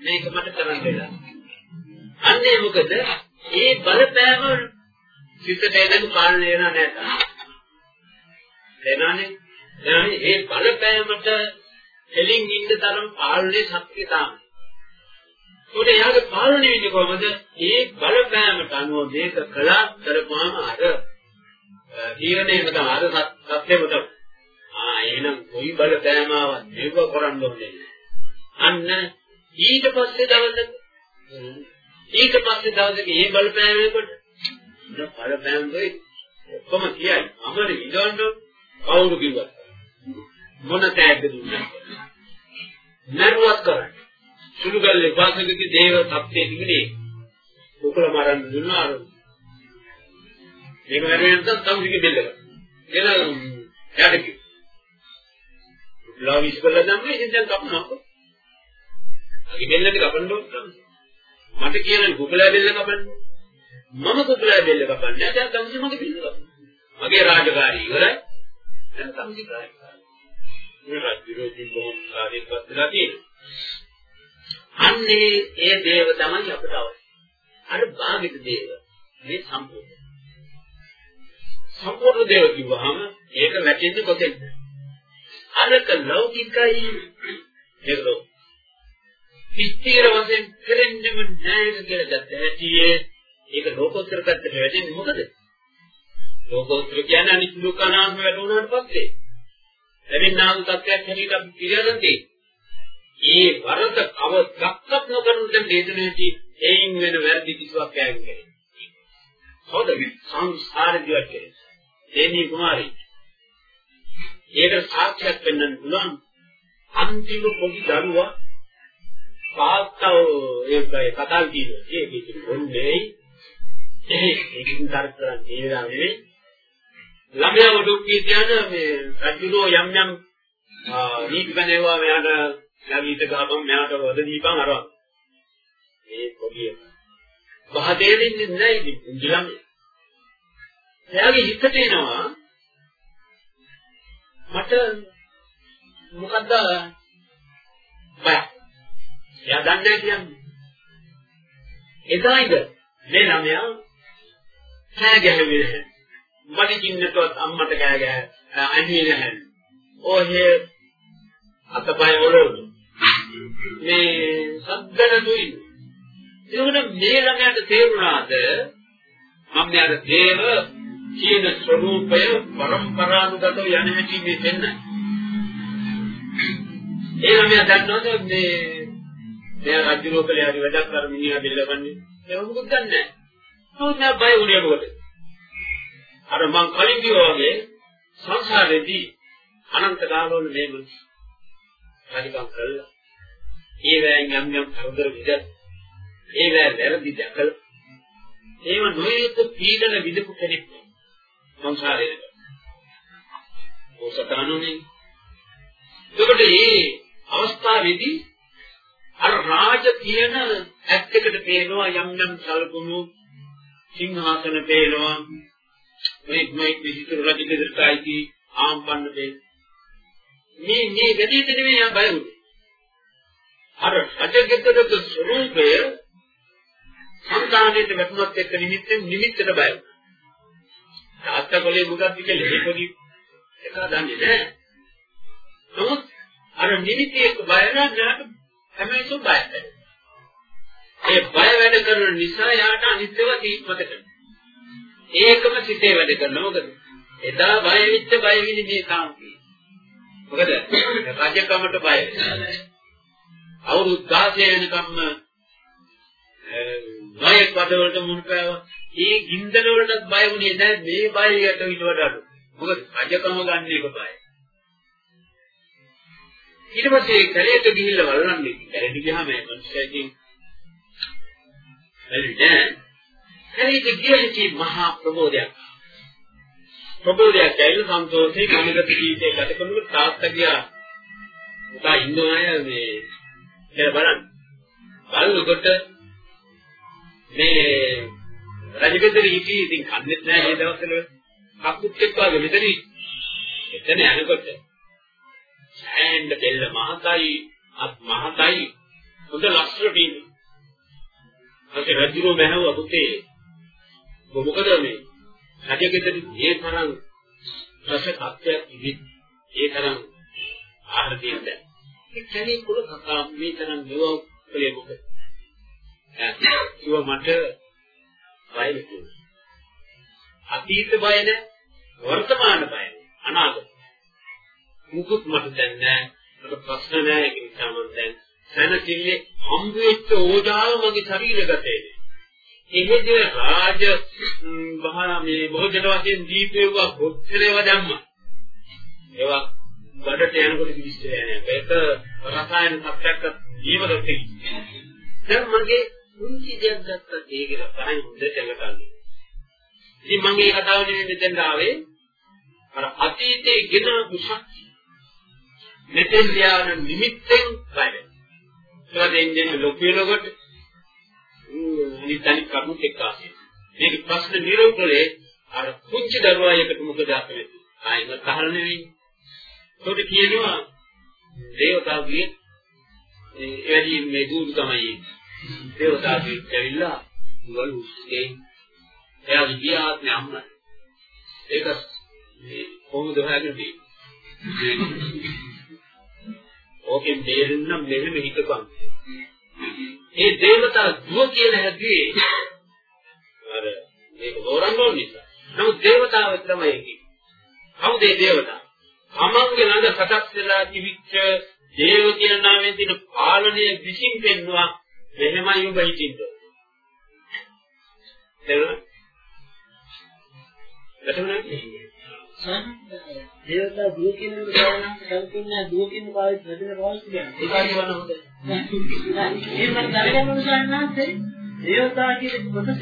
මේක මට කරන්න වෙලා. අන්නේ මොකද? ඒ බලපෑම සිතට එන පාලනය වෙනා නැහැ. එනනේ. එනනේ ඒ බලපෑමට එලින් ඉන්න තරම් පාලනේ ශක්තිය තමයි. උඩ යාගේ පාලනය වෙන්නේ කොහොමද? ඒ බලපෑමට අනුව මේක කළා කරපුවාම අර තීරණයම තමයි අර සත්‍යම තමයි. ආ එහෙනම් කොයි බලපෑමාවක් මේක කරන්න ඕනේ අන්න ඊට පස්සේ දවසක ඊට පස්සේ දවසක මේ බලපෑමකට බලපෑම වෙයි ඔක්කොම කියයි. අමර විඳවන්න කවුරු කිව්වත් මොන තෑග්ග දුන්නා? නරුවත් කරන්නේ. සුළුගල්ලේ වාසකගේ දේව සත්‍යයේ තිබුණේ උකුල මරන්න දුන්නා අර. මේක වැරෙන්න නම් සම්සිකේ දෙල්ලක එන යාට කිව්වා ලාවිස් කරලා දැම්මේ ඉතින් දැන් කපනවා. අගේ බෙල්ලට කපන්න ඕන. මට කියන්නේ කුකුලා බෙල්ල කපන්න. මම කුකුලා බෙල්ල කපන්නේ දැන් තමයි මගේ බෙල්ල කපන්නේ. මගේ රාජකාරී ඉවරයි. දැන් තමයි රාජකාරී. මේ විරෝධී බොහොම කාර්යයක් කරලා තියෙනවා. අන්නේ ඒ දේව තමයි අපට අවශ්‍ය. අර භාගිත දේව මේ සම්පූර්ණ. සම්පූර්ණ දේව කිව්වහම ඒක වැටෙන්නේ කොතෙන්ද? අරක ලෞකිකයි. ඒකෝ. ස්ථීර වශයෙන් කෙරෙන්නෙම නැහැ කියලා ගත්ත හැටියේ ඒක ලෝකෝත්තර පැත්තට වැටෙන්නේ මොකද? ලෝකෝත්තර කියන්නේ අනිත් දුක්ඛ නාම වැටුණාට පස්සේ. ලැබෙනා වූ තත්ත්වයක් හැටියට අපි පිළිගන්නේ. ඒ වරද කවදක්වත් නොකරන දෙයක් දේශනාදී එයින් වෙන වැරදි කිසිවක් කියන්නේ හොඳ සංස්කාර දිවත් කෙරේ. දේනී කුමාරී. ඒකට සාක්ෂියක් වෙන්නන්න පුළුවන්. අන්තිම පොඩි දරුවා පාත්තව ඒකයි කතාල් කියනවා ඒක ඉතින් මොන්නේ ඒකකින් තර්ක කරන්නේ නේද නෙවෙයි. ළමයා වඩුක් කියන මේ රජුලෝ යම් යම් නීති බඳේවා මෙයාට ළඟිට ගහපම් මෙයාට වද දීපන් අරවා මේ පොඩි බහ දෙන්නේ නැහැ ඉතින්. ළමයා. එයාගේ හිතට එනවා මට මොකද්ද බය. එයා දන්නේ කියන්නේ. එදායිද මේ ළමයා කෑ ගැහුවේ නැහැ. මට කින්නතවත් අම්මට කෑ ගැහ අන්නේ නැහැ. ඔහේ අතපය වලවලු. මේ සද්දන දුයි. ඒකට මේ ළමයාට තේරුණාද මම යාට දේව කියන ස්වરૂපය પરම්පරානුගතව යන හැටි මේ දෙන්න. ඒනම් මෙයා දන්නවද මේ මෙයා රාජ්‍ය ලෝකලේ හරි වැඩක් කර මිනිහා බෙල්ලවන්නේ. ඒක මොකද දන්නේ නැහැ. මොකද මෙයා බය වුණේ මොකද? අර මං කලින් කිව්වා වගේ සංසාරෙදී අනන්ත කාලවල මේම හරිකම් කළා. ඒවැයෙන් යම් යම් කරදර විදත් ඒවැ වැරදි දැකලා ඒව නොයෙක් පීඩන විදපු කෙනෙක් සංසාරේ. ඔසතනෝනේ. එතකොට මේ අවස්ථාවේදී අර රාජ කියන ඇත්තකට පේනවා යම් යම් සල්කුණු සිංහාසන පේනවා මේ මේ විසිතුරු රජ දෙදරට අයිති ආම්පන්න වේ. මේ මේ වැඩිට නෙමෙයි යා බය වුනේ. අර රජගෙදරක ස්වરૂපය සංකාණයට වැටුණත් එක්ක නිමිත්තෙන් නිමිත්තට බය වුණා. තාත්තකොලේ මුගක් විකල ඒකොදි එක දන්නේ නැහැ. නමුත් අර නිමිති එක්ක බය නැත්නම් හැමෝම බයයි. ඒ බය වැඩ කරන නිසා යාට අනිත්‍යව තීත්මත කරනවා. ඒකම සිතේ වැඩ කරනවා. මොකද එදා බය වෙච්ච බය විනි මේ සාන්තිය. මොකද රජකමට බය අවුරුදු 16 වෙනකම්ම බයෙක් වදවලට මුහුණ පෑවා. ඒ ගින්දර වලටත් බය වුණේ නැහැ. මේ බයයට ඊට වඩා අඩු. මොකද රජකම ගන්න එක බය. ඊට පස්සේ කැලේට ගිහිල්ලා බලන්නේ කැලේට ගියාම මේ මිනිස්සුකින් හරි නෑ. කැලේට ගියහි මහා ප්‍රබෝධයක්. ප්‍රබෝධයක් ඇවිල්ලා සන්තෝෂේ කමගත ජීවිතේ ගත කරනකොට තාත්තා ගියා. පුතා ඉන්න අය මේ කියලා බලන්න. බලනකොට මේ රජගෙදර හිටියේ ඉතින් කන්නේත් නැහැ මේ දවස්වල කපුත් එක්ක වගේ මෙතන එතන යනකොට සෑහෙන්න බෙල්ල මහතයි අත් මහතයි හොඳ ලස්සනට ඉන්නේ. අපි රජුරෝ මහව පුතේ මොකද මේ රජගෙදර මේ තරම් රස තත්ත්වයක් ඉදි ඒ තරම් ආහාර දෙන්න. ඒ කණේ කුල කතා මේ තරම් මෙව කලේ මොකද? ඒව මට බය නෙකුයි. අතීත බය නැ වර්තමාන බය අනාගත. මුකුත් මට දැන් නැහැ. මට ප්‍රශ්න නැහැ ඒක නිසා මම දැන් සනසිල්ලේ හම්බ වෙච්ච ඕජාව මගේ ශරීරගතේ. එහෙදී රාජ බහනා මේ භෝජන වශයෙන් දීපේවා කොච්චරේව දැම්මා. ඒවා බඩට යනකොට කිසිම නෑ. ඒක රසායන සත්‍යයක් ජීවදත්තේ. දැන් මගේ කුංචි දෙයක් ගත්තා ඒකේ රසායන හොඳට එලකන්නේ. ඉතින් මම මේ කතාව නෙමෙයි මෙතෙන් ආවේ. අර අතීතයේ ගෙන කුසක් මෙතෙන් යාන නිමිත්තෙන් බය. ඒවා දෙන්නේ ලොකු වෙනකොට නිතනි කරුත් එක්ක ආසේ. මේක ප්‍රශ්න නිරූපණය අර කුංචි දරුවා එකට මොකද අපේ ආයිම කහල නෙවෙයි. ඒකට කියනවා දේවතාවුගේ එවැනි මේ දුරු තමයි දේවතාවුගේ ඇවිල්ලා මුගල් උස්සේ එයා විද්‍යාත්මය අම්ම. ඒක මේ කොහොමද හොයාගන්නේ ඕකෙන් බේරෙන්න මෙහෙම හිතපන් ඒ දේවතා දුව කියන හැදී අර මේක දෝරන්න ඕන නිසා. නමුත් දේවතාව තමයි කියන්නේ කවුද ඒ දේවතාව තමන්ගේ ළඟ සකස් වෙලා තිබිච්ච දේව කියන නාමයෙන් තියෙන පාලනය විසින් පෙන්නවා මෙහෙමයි ඔබ හිතින්ද තේරුණා දේවතා දුව කියන එක ගානක් කල්පින්න දුව කියන පාවිච්චි වැඩිම පාවිච්චි කරනවා. ඒක හරි වන්න හොඳයි. ඒක මම දැනගන්න ඕන සාරනාන්තේ දේවතා කියන කොටස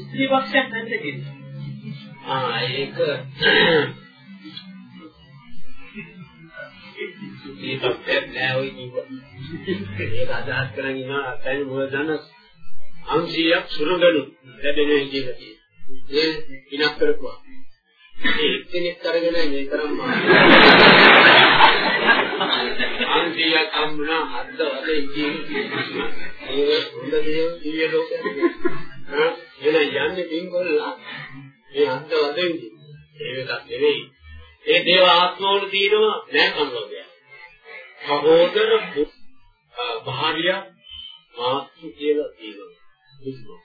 ස්ත්‍රී පක්ෂයක් නැද්ද කියන්නේ. ආ ඒක මේ තත්ත්වයක් නෑ ඔය කිව්වා. ඒක අදහස් කරගෙන ඉන්නවා අතයි මොකද දන්න අංශියක් සුරඟනු ලැබෙන විදිහට. ඒ විනාශ කරපුවා. ඒ එක්කෙනෙක් අරගෙන මේ තරම් අංශියක් අම්මුණා හද්ද වගේ ඉන්නේ. ඒ හොඳ දේ දිව්‍ය ලෝකයක්. හා එන යන්නේ පින්කොල්ලා මේ හද්ද වදෙන් ඒකක් නෙවෙයි. ඒ දේව ආත්මවල තියෙනවා නෑ සම්බන්ධය. සහෝදර භාර්ය මාත්‍රු කියලා තියෙනවා.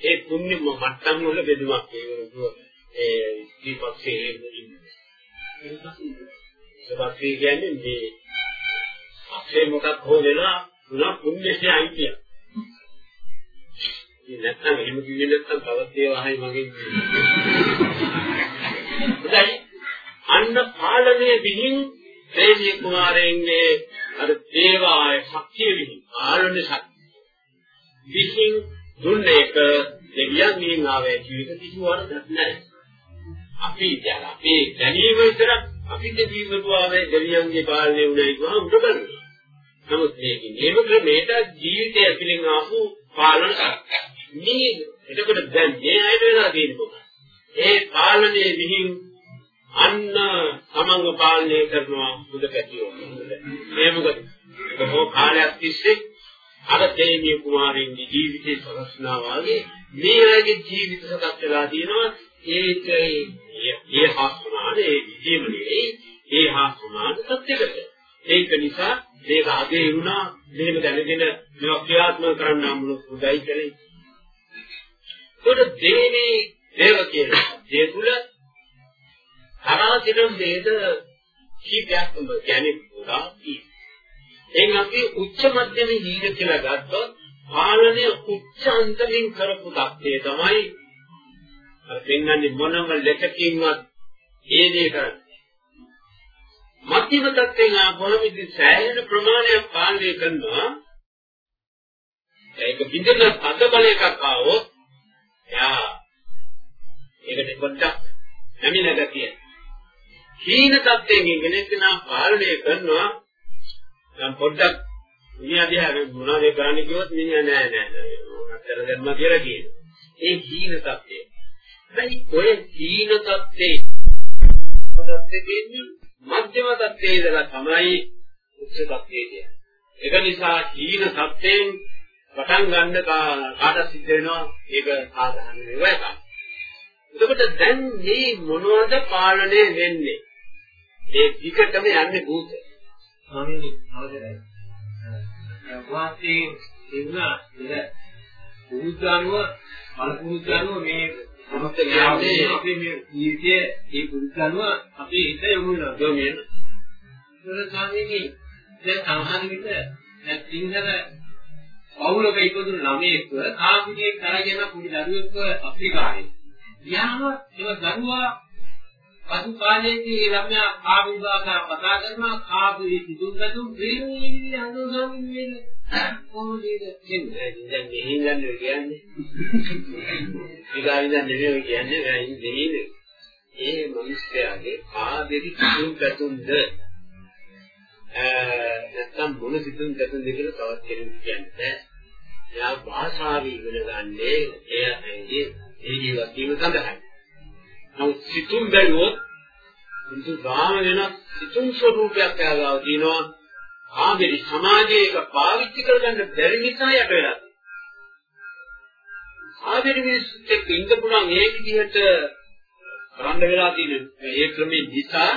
ඒ පුණ්‍ය මට්ටම් වල බෙදුමක් ඒකෝ ඒ දීපක්ෂයේ ඉන්නේ. ඒකපස්සේ කියන්නේ මේ අපේ මොකක් හෝ වෙලා උනා පුණ්‍යසේ අයිතිය. ඉතින් නැත්තම් එහෙම කිව්වේ නැත්තම් තවත් ඒවා අහයි මගෙන්. හොඳයි. අන්න පාලනයේ විහිං දේවී කුමාරයන්ගේ අර දේවාය ශක්තිය විහිං පාලන ශක්තිය. විහිං දුන්නේ එක දෙවියන් මින් ආවේ ජීවිත කිසි වරදක් නැහැ. අපි දැන් අපේ දැනීම විතර අපි දෙවිවරු ආවේ දෙවියන්ගේ පාලනය උනායි කියනවා උඩ බලනවා. නමුත් මේක නේම ක්‍රමයට ජීවිතය ඇතුලෙන් ආපු පාලන මේ එතකොට දැන් මේ අයට වෙලා තියෙන්නේ මොකක්ද? ඒ පාලනයේ විහිං අන්න සමංග පාලනය කරනවා බුද පැතියෝ. මේ මොකද? බොහෝ කාලයක් තිස්සේ අර තේමී කුමාරින්ගේ ජීවිතේ සලස්නා වාගේ මේ අයගේ ජීවිත සකස් වෙලා තියෙනවා ඒකේ ඒ හා සමාන ඒ විදියම නෙවෙයි ඒ හා සමාන සත්‍යකට. ඒක නිසා මේක අගේ වුණා මෙහෙම දැනගෙන මේවා ක්‍රියාත්මක කරන්න අමුණු උදයි කරේ. ඒකට දේවී දේව කියන දේ තුල තරාතිරම් වේද කීපයක් උඹ කියන්නේ පුරා එන් අපි උච්ච මධ්‍යම හීන කියලා ගත්තොත් පාලනය උච්ච අන්තමින් කරපු தත්ත්වය තමයි අර පෙන්වන්නේ මොනම ලෙටකින්වත් ඒ දේ කරන්නේ. මත් මධ්‍යම තත්ත්වයෙන් ආපුවම ඉතින් සෑහෙන ප්‍රමාණයක් පාලනය කරනවා. ඒක බින්දන පද බලයක ආවොත් යා ඒකට පොඩ්ඩක් නැමින ගතිය. හීන තත්ත්වයෙන් ඉගෙන ගන්න පාලනය කරනවා නම් පොඩ්ඩක් මිනිහා දිහා මොනවද කරන්නේ කිව්වොත් මිනිහා නෑ නෑ නෑ අතර ගන්නවා කියලා කියනවා. ඒ හීන තත්ත්වය. හැබැයි ඔය හීන තත්ත්වේ තත්ත්වෙ දෙන්නේ මධ්‍යම තත්ත්වයේ ඉඳලා තමයි උච්ච තත්ත්වයේ කියන්නේ. ඒක නිසා හීන තත්ත්වයෙන් පටන් ගන්න කාට සිද්ධ වෙනවා ඒක සාධාරණ වෙනවා එකක්. එතකොට දැන් මේ මොනවද පාලනය වෙන්නේ? ඒ විකටම යන්නේ භූත. ස්වාමීනි අවසරයි. වාසී ඉන්නා ඉත පුරුද්දානුව මල පුරුද්දානුව මේ සමස්ත ඥානයේ අපි මේ ජීවිතයේ මේ පුරුද්දානුව අපි හිත යොමු වෙනවා. යොමු වෙන. ඒක ස්වාමීනි දැන් සමහර විට සිංහල පවුලක ඉපදුණු ළමයෙක්ව කාපිටියෙක් කරගෙන පුඩි දරුවෙක්ව අප්‍රිකාවේ. ගියාම ඒ දරුවා පසු කාලයේදී ළමයා කාපි විභාගයක් කතා කරනවා කාපි සිතුම් පැතුම් ප්‍රේමී අඳුරමින් වෙන්නේ කොහොමද කියන්නේ? දැන් මෙහෙන් ගන්න කියන්නේ. ඊගාවින් නෙමෙයි කියන්නේ දැන් දෙහිනේ. ඒ මිනිස්යාගේ ආදෙදි සිතුම් පැතුම්ද? නැත්තම් මොන සිතුම් පැතුම්ද කියලා තවත් කෙනෙක් කියන්නේ එයා භාෂාව ඉගෙන ගන්නේ එයා ඒ ඒ ජීවත් වීම සඳහායි නමුත් සිතුම් බැලුවොත් මුතු ගාම වෙන සිතුම් ස්වરૂපයක් එයාගාව තියෙනවා. ආමෙරි සමාජයේ එක පාවිච්චි කරගන්න බැරි නිසා යට වෙලා තියෙනවා. ආමෙරි මිනිස්සුත් එක්ක ඉන්න පුළුවන් මේ විදිහට කරන්න වෙලා තියෙන මේ ක්‍රමේ නිසා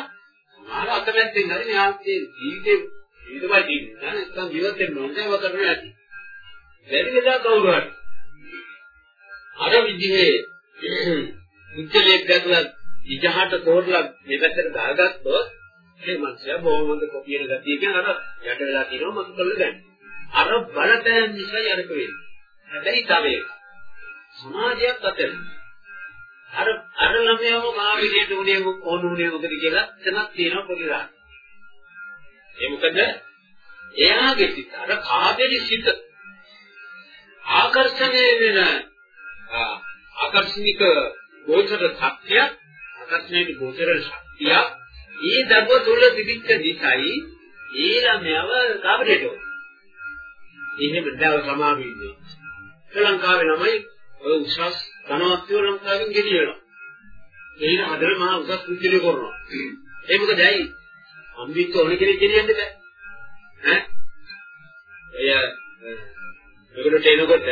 මාර අතපැත්තෙන් හරි මෙයාගේ ජීවිතේ ජීවිතවල තියෙන නැත්නම් ජීවත් වෙන්න ඕනේ ඒවා කරන්න ඇති. බැරි වෙලා කවුරු හරි අර විදිහේ මුචලයක් දැකලා ඉජහට තෝරලා මෙපැත්තට දාගත්තොත් මේ මනුස්සයා බොහොම හොඳ කොපියන ගතිය කියන අර යට වෙලා තියෙනවා මතු කරලා ගන්න. අර බලතැන් නිසා යරක වෙන්නේ. හැබැයි තව එක. සමාජයක් අතර අර අර ළමයාම මා විදියට උනේ කොහොම උනේ මොකද කියලා එතනක් තියෙනවා පොඩි රාග. ඒ මොකද එයාගේ සිත අර කාදෙලි සිත ආකර්ෂණය වෙන ආකර්ෂණික ගෝචර සත්‍ය ආකර්ෂණයට ගෝචර ශක්තිය ඒ දබ තුල තිබිච්ච දිසයි ඒ ළමයව කාබරේට එහෙම දැව සමාවෙන්නේ ශ්‍රී ලංකාවේ ළමයි ඔය උසස් ධනවත්ව ලංකාවෙන් ගෙනියනවා ඒක හදලා මහා උසස් විද්‍යාලය කරනවා. ඒ මොකද ඇයි? අම්බිත් ඕන කෙනෙක් ගෙනියන්න බෑ. ඈ? එය ඒකට එනකොට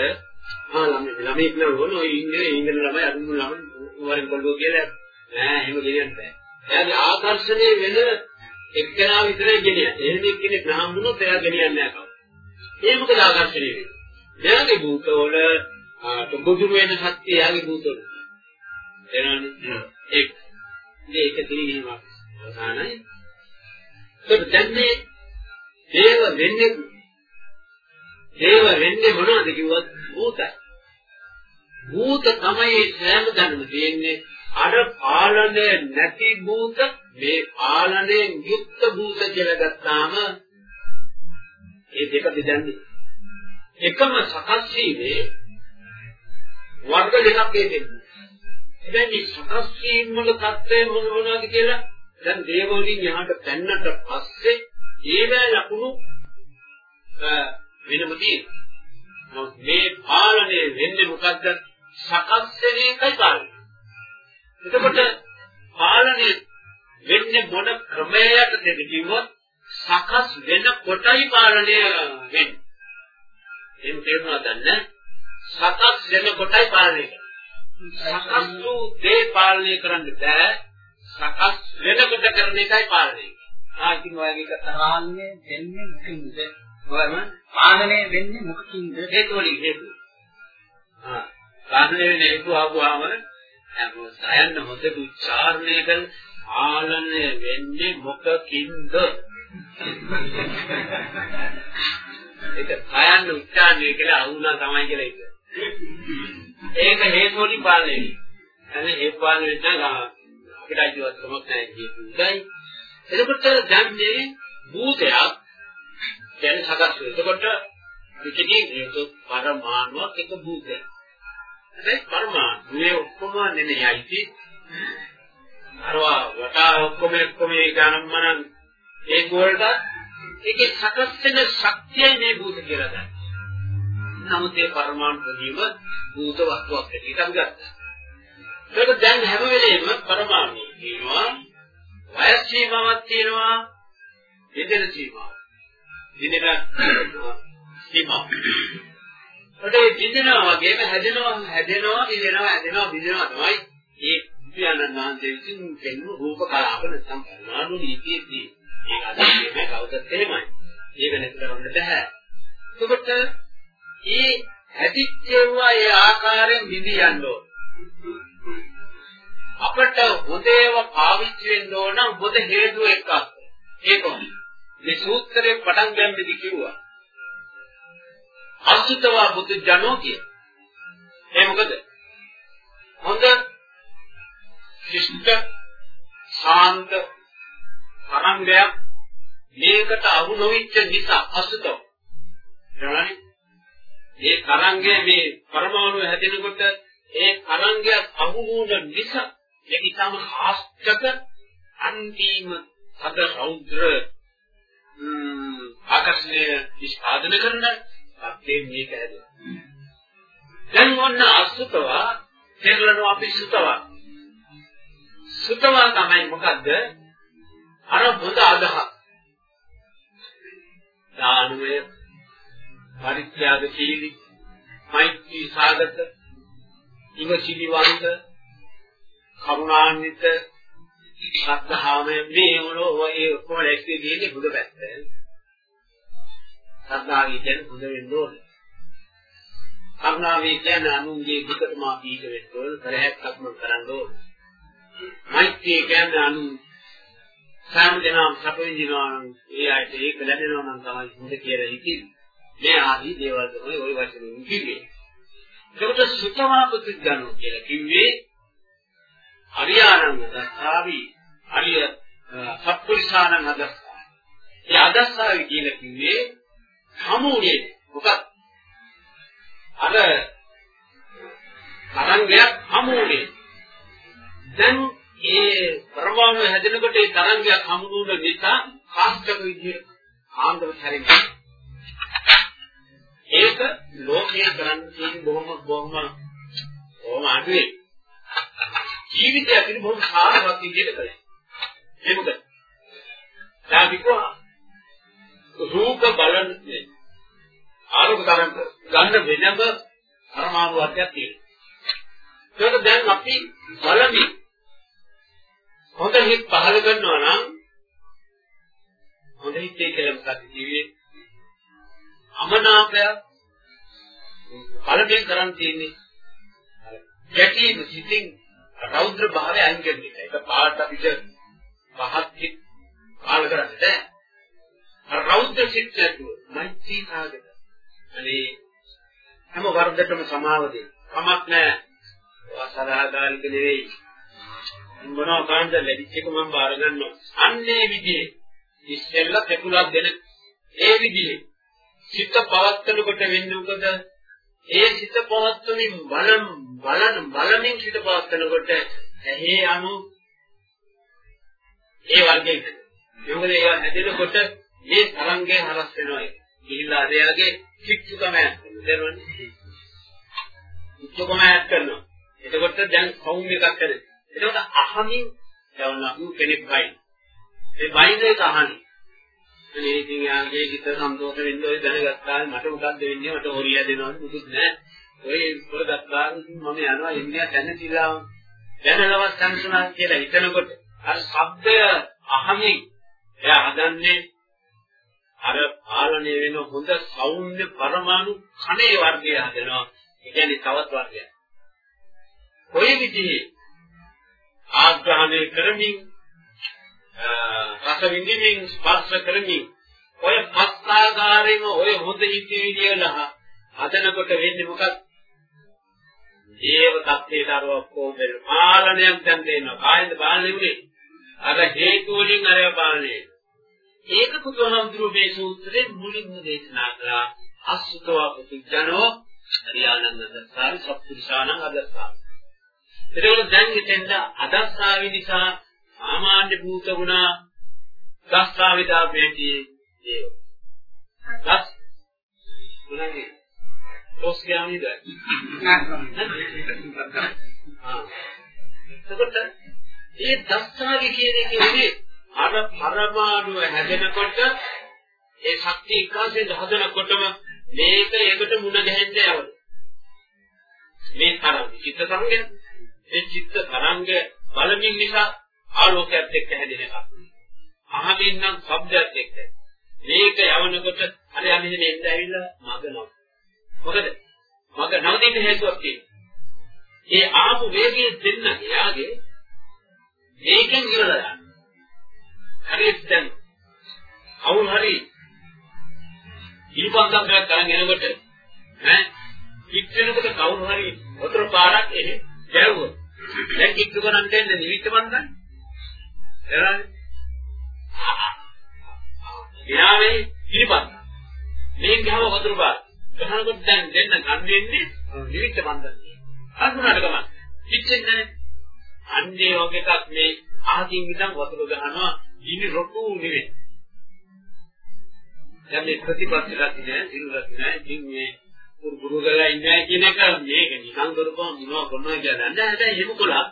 ආ ළමයි ළමයි කියන ඕන ඔය ඉන්නේ ඉංග්‍රීසි ළමයි අඳුරු ළමයි. වරින් කොල්ලෝ කියලා නෑ එහෙම ගෙනියන්න බෑ. එයාගේ ආකර්ෂණය වෙන එක්කෙනා විතරයි ගෙනියන්නේ. එහෙම එක්කෙනෙක් නම් වුණොත් එයා ගෙනියන්නේ නෑ කවුරු. ඒ මොකද ආකර්ෂණය වෙන්නේ? එයාගේ භූතවල තුඹුදුරු වෙන ශක්තිය එයාගේ භූතවල. එනවනේ. ඒක. මේක තියෙනව අවසානයි. ඒක දැන් මේ දේව වෙන්නේ දේව වෙන්නේ මොනවද කිව්වොත් භූතයි. භූත තමයි සෑම දැනුම තියෙන්නේ අර පාලනය නැති භූත මේ පාලනයෙන් යුක්ත භූත කියලා ගත්තාම ඒ දෙක බෙදන්නේ එකම සකස් වීමේ වර්ග දෙකක් දෙන්නේ. දැන් මේ සකස් වීම වල தත්ත්වය මොන මොනවද කියලා දැන් දේවවලින් යහට පැන්නට පස්සේ ඒවැ ලකුණු වෙනම තියෙනවා. මේ පාලනය වෙන්නේ මොකද්ද? සකස් වෙන එකයි පාලනය. එතකොට පාලනය වෙන්නේ මොන ක්‍රමයකටද කිව්වොත් සකස් වෙන කොටයි පාලනය වෙන්නේ. එහෙම තේරුණාද නැහැ? සකස් වෙන කොටයි පාලනය කරන්නේ. සකස් වූ දේ පාලනය කරන්න බෑ. සකස් වෙනකොට කරන එකයි පාලනය. ආ ඉතින් ඔයගේ තරහන්නේ දෙන්නේ මොකින්ද? ඔයම පාලනය වෙන්නේ මොකකින්ද? හේතු වලින් හේතු. ආ පාලනය වෙන්නේ හේතු ආවම සයන්න හොඳට උච්චාරණය කළ ආලනය වෙන්නේ මොකකින්ද? ඒක සයන්න උච්චාරණය කියලා අහුණා තමයි කියලා ඒක. ඒක හේතු වලින් පාලනය වෙන්නේ. එනේ ඒ පාලනය වෙන්න අපිට අයිතිවත්කමක් නැහැ කියුයි. එතකොට දැන් මේ භූතයක් දැන් සකස් වෙනවා. එතකොට විකිනේ ඒක පරමාණුවක් එක භූතයක්. හැබැයි පරමාණු මේ ඔක්කොම නෙමෙයි අයිති. අරවා වටා ඔක්කොම ඔක්කොම ඒ ගණන්මනම් ඒ වලට ඒකේ සකස් වෙන ශක්තියයි මේ භූත කියලා ගන්න. නමුත් ඒ පරමාණු ප්‍රදීම භූත වස්තුවක් හැටියට අපි ගත්තා. ඒක දැන් හැම වෙලේම පරමාණු කියනවා වයස් සීමාවක් තියෙනවා විදෙන සීමාවක්. විදෙන සීමාව. ඒකේ විදෙනවා වගේම හැදෙනවා හැදෙනවා විදෙනවා හැදෙනවා විදෙනවා තමයි මේ විද්‍යානන් වහන්සේ විසින් පෙන්වු රූප කලාප නැත්නම් පරමාණු නීතියේදී ඒක අදින්නේ මේ කවුදත් එහෙමයි. ඒක නැති කරන්න බෑ. එතකොට මේ හැදිච්චේවා ඒ ආකාරයෙන් විදියන්න ඕන. අපට හොඳේව පාවිච්චි වෙන්න ඕන නම් හොඳ හේතුව එක්ක. ඒකම. මේ සූත්‍රයේ පටන් ගන්නෙදි කිව්වා. අසුතවා බුදු ජනෝ කිය. ඒ මොකද? හොඳ ශිෂ්ට ශාන්ත තරංගයක් මේකට අහු නොවිච්ච නිසා අසුතව. එනවනේ. මේ තරංගය මේ පරමාණු හැදෙනකොට ඒ තරංගයක් අහු වුණ නිසා ඒක ඉතාම ආස්තක අන්තිම සද රෞද්‍ර ආකර්ෂණය නිෂ්පාදනය කරන අපේ මේක ඇද. දැන් වන්න අසුතවා තේරෙනවා අපි සුතවා. සුතවා තමයි මොකද්ද? අර හොඳ අදහස්. දානමය පරිත්‍යාගශීලී මෛත්‍රී සාගත ඉවසිලිවන්ත කරුණාන්විත ශ්‍රද්ධාවය මේ මොනෝ ඔය ඔක්කොම ලැස්ති දෙන්නේ බුදු පැත්ත. ශ්‍රද්ධාවයි කියන්නේ බුදු වෙන්න ඕනේ. කරුණාවේ කියන්නේ අනුන්ගේ දුකට මා පීඩ වෙන්න ඕන කරහැක්ක්ම කරන්න ඕන. මෛත්‍රී කියන්නේ අනු සෑම දිනම සැප විඳිනවා නම් ඒ අයට ඒක ලැබෙනවා නම් තමයි හොඳ කියලා හිතින්. මේ ආදී දේවල් තමයි ওই වචනෙන් කිව්වේ. ඒකට සුතවා පුදුජනෝ කියලා කිව්වේ අරියාණං දස්සාවි අරිය සත්පුරිසාණං අදස්සා. ඒ අදස්සාවි කියලා කිව්වේ සමුනේ මොකක්? අර තරංගයක් හමුනේ. දැන් ඒ පරමාණු හැදෙනකොට ඒ තරංගයක් හමු වුණ නිසා කාස්ටක විදිහට ආන්දර හැරෙන්නේ. ඒක ලෝකයේ කරන්න තියෙන බොහොම බොහොම බොහොම අඩුයි. ජීවිතය අපිට බොහොම සාර්ථක විදිහට කරේ. ඒ මොකද? දැන් විකෝ රූප බලන්නේ ආරෝප තරංග ගන්න වෙනම පරමාණු වර්ගයක් තියෙනවා. ඒක දැන් අපි බලමින් හොඳ හිත් පහල කරනවා නම් හොඳ හිතේ කියලා මොකක්ද කිව්වේ? අමනාපයක් බලයෙන් කරන් තියෙන්නේ. ගැටීම සිතින් රෞද්‍ර භාවය අයින් කරන එක. ඒක පාට අපිට පහත් හිත් කාල කරන්නේ නැහැ. අර රෞද්‍ර සිත් නැතුව මෛත්‍රී සාගත. අනේ හැම වර්ධකම සමාව දෙන්න. කමක් නැහැ. වාසනාගානික නෙවෙයි. මොනවා කාන්ද ලැබිච්ච එක මම බාර ගන්නවා. අන්නේ විදිහේ ඉස්සෙල්ලා පෙකුලක් දෙන ඒ විදිහේ සිත පවත්නකොට වෙන්නේ මොකද? ඒ සිත පවත්වමින් බලම් බලන බලමින් සිත පවත්නකොට ඇහි අනු ඒ වර්ගයේ මොකද ඒවා හැදෙනකොට මේ තරංගේ හරස් වෙනවා ඒක. ගිහිල්ලා එයාගේ චිත්තකම දැනවන්නේ. චිත්තකම කරනවා. එතකොට දැන් සෞම්‍ය එකක් කරේ. එතකොට අහමින් යවන්න කෙනෙක් බයි. ඒ බයිද ඒක අහන්නේ. මේ ඉතින් යාගේ හිත සන්තෝෂ වෙන්න ඔය දැනගත්තා මට මොකක්ද වෙන්නේ මට හොරිය දෙනවද මුකුත් නැහැ. ඔය පොර ගත්තා මම යනවා ඉන්දියා දැනතිලා දැනලවත් සංසුනා කියලා හිතනකොට අර ශබ්දය අහමින් එයා හදන්නේ අර පාලනය වෙන හොඳ සෞම්‍ය පරමාණු කණේ වර්ගය හදනවා. ඒ කියන්නේ තවත් වර්ගයක්. කොයි විදිහේ ආග්‍රහණය කරමින් රස විඳින්මින් ස්පර්ශ කරමින් ඔය පස්තාගාරේම ඔය හොඳ හිතවිලියල හදනකොට වෙන්නේ මොකක්ද? දේව තත්ත්වයට අරව කොහොමද පාලනයක් දැන් දෙනවා. කායින්ද පාලනය උනේ? අර හේතු වලින් අරව පාලනය ඒක බුදුහාමුදුරුවෝ මේ සූත්‍රයේ මුලින්ම දේශනා කළා. අසුතවා පුදුජනෝ හරියානන්ද දස්සාරි සත්පුරුෂාණන් අදස්සා එතකොට දැන් හිතෙන්ද අදස්සාවි නිසා සාමාන්‍ය භූත ගුණා දස්සාවිදා මේටි දේව. දස් මොනවාද ඔස් කියන්නේද එතකොට මේ දස්සාවි කියන එකේ අර පරමාණුව හැදෙනකොට ඒ ශක්තිය එකාසෙන් හදනකොටම මේක ඒකට මුණ ගැහෙන්න යවන මේ තරංග චිත්ත තරංගය. මේ චිත්ත තරංග බලමින් නිසා ආලෝකයක් එක්ක හැදෙන එකක්. අහමින් නම් ශබ්දයක් එක්ක. මේක යවනකොට අර යන්නේ මෙන්න ඇවිල්ලා මගනවා මොකද? මග නවතින හේතුවක් තියෙනවා. ඒ ආපු වේගයේ දෙන්න එයාගේ මේකෙන් ඉවරලා යනවා හරියට දැන් කවුරු හරි ඉනිපන්දම් කරලා තරන් එනකොට ඈ පිටවෙනකොට කවුරු හරි වතුර පාරක් එහෙ ගැවුවොත් දැන් කික්ක කරන් දෙන්න නිවිත බන්දන් එරානේ යාවේ ඉනිපන්ද මේ ගහව වතුර පාර. ගහනකොට දැන් දෙන්න ගන්න දෙන්නේ නිවිත බන්දන් අඳුනට ගමන්. පිටෙන්නේ අන්නේ වගේ එකක් මේ ආදීන් ඉඳන් වතුර ගහනවා. ඉනි රොටු නෙවෙයි. දැන් මේ ප්‍රතිපත්තියක් නෑ, සිල්වත් නෑ, ඉතින් මේ පුරුදු කරලා ඉන්නේ කියන එක මේක නිකන් කරපුවම මොනව කරනවා කියලා නෑ. දැන් එහෙම කළා.